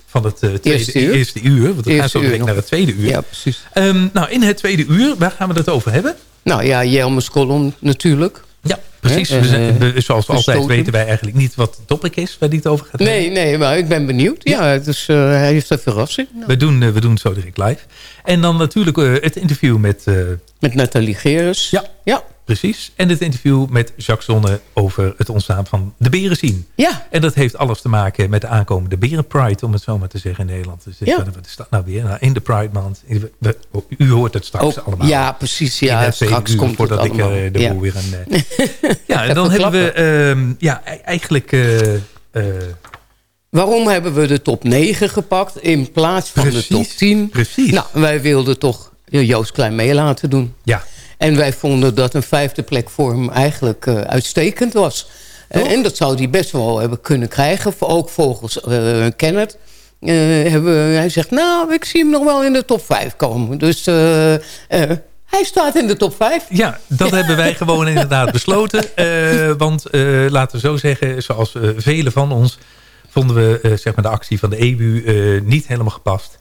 Speaker 6: van het eh, tweede,
Speaker 7: Eerste uur.
Speaker 6: eerste uur. Want we gaan zo direct naar het tweede uur.
Speaker 7: Ja, precies.
Speaker 6: Ehm, nou, in het tweede uur, waar gaan we het over hebben?
Speaker 7: Nou ja, Jelmes column natuurlijk.
Speaker 6: Ja, precies.
Speaker 7: Hè,
Speaker 6: We zijn-
Speaker 7: eh,
Speaker 6: we- zoals altijd
Speaker 7: gestoten.
Speaker 6: weten wij eigenlijk niet wat het topic is waar die het over gaat hebben.
Speaker 7: Nee, nee, maar ik ben benieuwd. Ja, dus eh, hij heeft een verrassing.
Speaker 6: We doen, eh, we doen het zo direct live. En dan natuurlijk eh, het interview met... eh,
Speaker 7: met Nathalie Geres.
Speaker 6: Ja,
Speaker 7: ja,
Speaker 6: precies. En het interview met Jacques Zonne over het ontstaan van de berenzien.
Speaker 7: Ja.
Speaker 6: En dat heeft alles te maken met de aankomende Berenpride, om het zo maar te zeggen in Nederland. Dus
Speaker 7: Ja.
Speaker 6: is dat nou weer? Nou, in de Pride Maand. We- we- u hoort het straks
Speaker 7: Ook-
Speaker 6: allemaal.
Speaker 7: ja, precies. Ja,
Speaker 6: In
Speaker 7: straks komt het
Speaker 6: voordat ik
Speaker 7: allemaal.
Speaker 6: eh, de
Speaker 7: Ja.
Speaker 6: boel weer een... eh, ja, en dan hebben we ehm, ja, e- eigenlijk... eh,
Speaker 7: Waarom hebben we de top 9 gepakt in plaats van
Speaker 6: Precies,
Speaker 7: de top 10?
Speaker 6: Precies.
Speaker 7: Nou, wij wilden toch Joost Klein mee laten doen.
Speaker 6: Ja.
Speaker 7: En wij vonden dat een vijfde plek voor hem eigenlijk eh, uitstekend was. Eh, en dat zou hij best wel hebben kunnen krijgen. Ook volgens eh Kenneth. hebben, hij zegt, nou, ik zie hem nog wel in de top 5 komen. Dus hij staat in de top 5.
Speaker 6: Ja, dat hebben wij gewoon inderdaad besloten. Want laten we zo zeggen, zoals velen van ons... vonden we zeg maar de actie van de EBU niet helemaal gepast.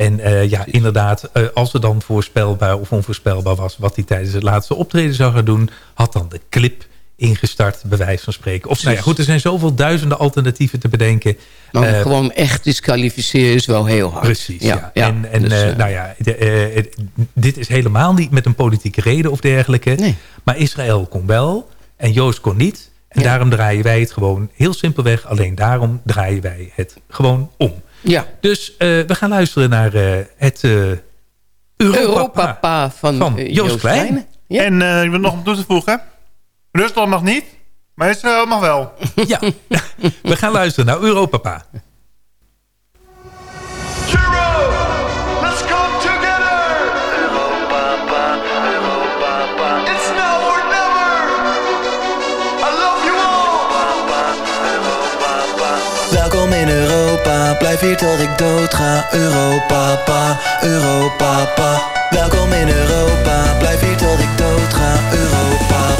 Speaker 6: En eh, ja, inderdaad, eh, als er dan voorspelbaar of onvoorspelbaar was... wat hij tijdens het laatste optreden zou gaan doen... had dan de clip ingestart, bij wijze van spreken. Of nou ja, goed, er zijn zoveel duizenden alternatieven te bedenken.
Speaker 7: Maar
Speaker 6: Eh,
Speaker 7: gewoon echt disqualificeren is wel heel hard.
Speaker 6: Precies, ja.
Speaker 7: ja.
Speaker 6: En, en
Speaker 7: Dus,
Speaker 6: nou ja, de, dit is helemaal niet met een politieke reden of dergelijke. Maar Israël kon wel en Joost kon niet. En daarom draaien wij het gewoon heel simpelweg. Alleen daarom draaien wij het gewoon om.
Speaker 7: Ja.
Speaker 6: Dus eh, we gaan luisteren naar eh, het eh Europa,
Speaker 7: Europa van,
Speaker 6: van Joost,
Speaker 7: Joost
Speaker 6: Klein.
Speaker 7: Klein.
Speaker 12: En eh, ik wil nog om toe te voegen. Rusland mag niet, maar Israël mag wel.
Speaker 6: Ja, we gaan luisteren naar Europapa.
Speaker 10: Let's come together! Europa, Europa, it's now or never! I love you all!
Speaker 15: Welkom in Europa, blijf hier tot ik dood ga. Europa, pa, Europa, pa. Welkom in Europa, blijf hier tot ik dood ga. Europa, pa,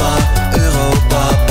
Speaker 15: pa,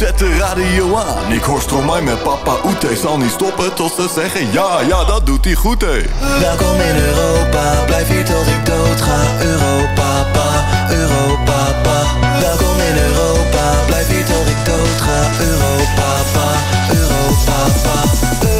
Speaker 16: Zet de radio aan, ik hoor Stromae met papa Oete. Zal niet stoppen tot ze zeggen ja, ja, dat doet hij goed, hé.
Speaker 15: Welkom in Europa, blijf hier tot ik dood ga. Europa, pa, Europa, pa. Welkom in Europa, blijf hier tot ik dood ga. Europa, pa, Europa, pa.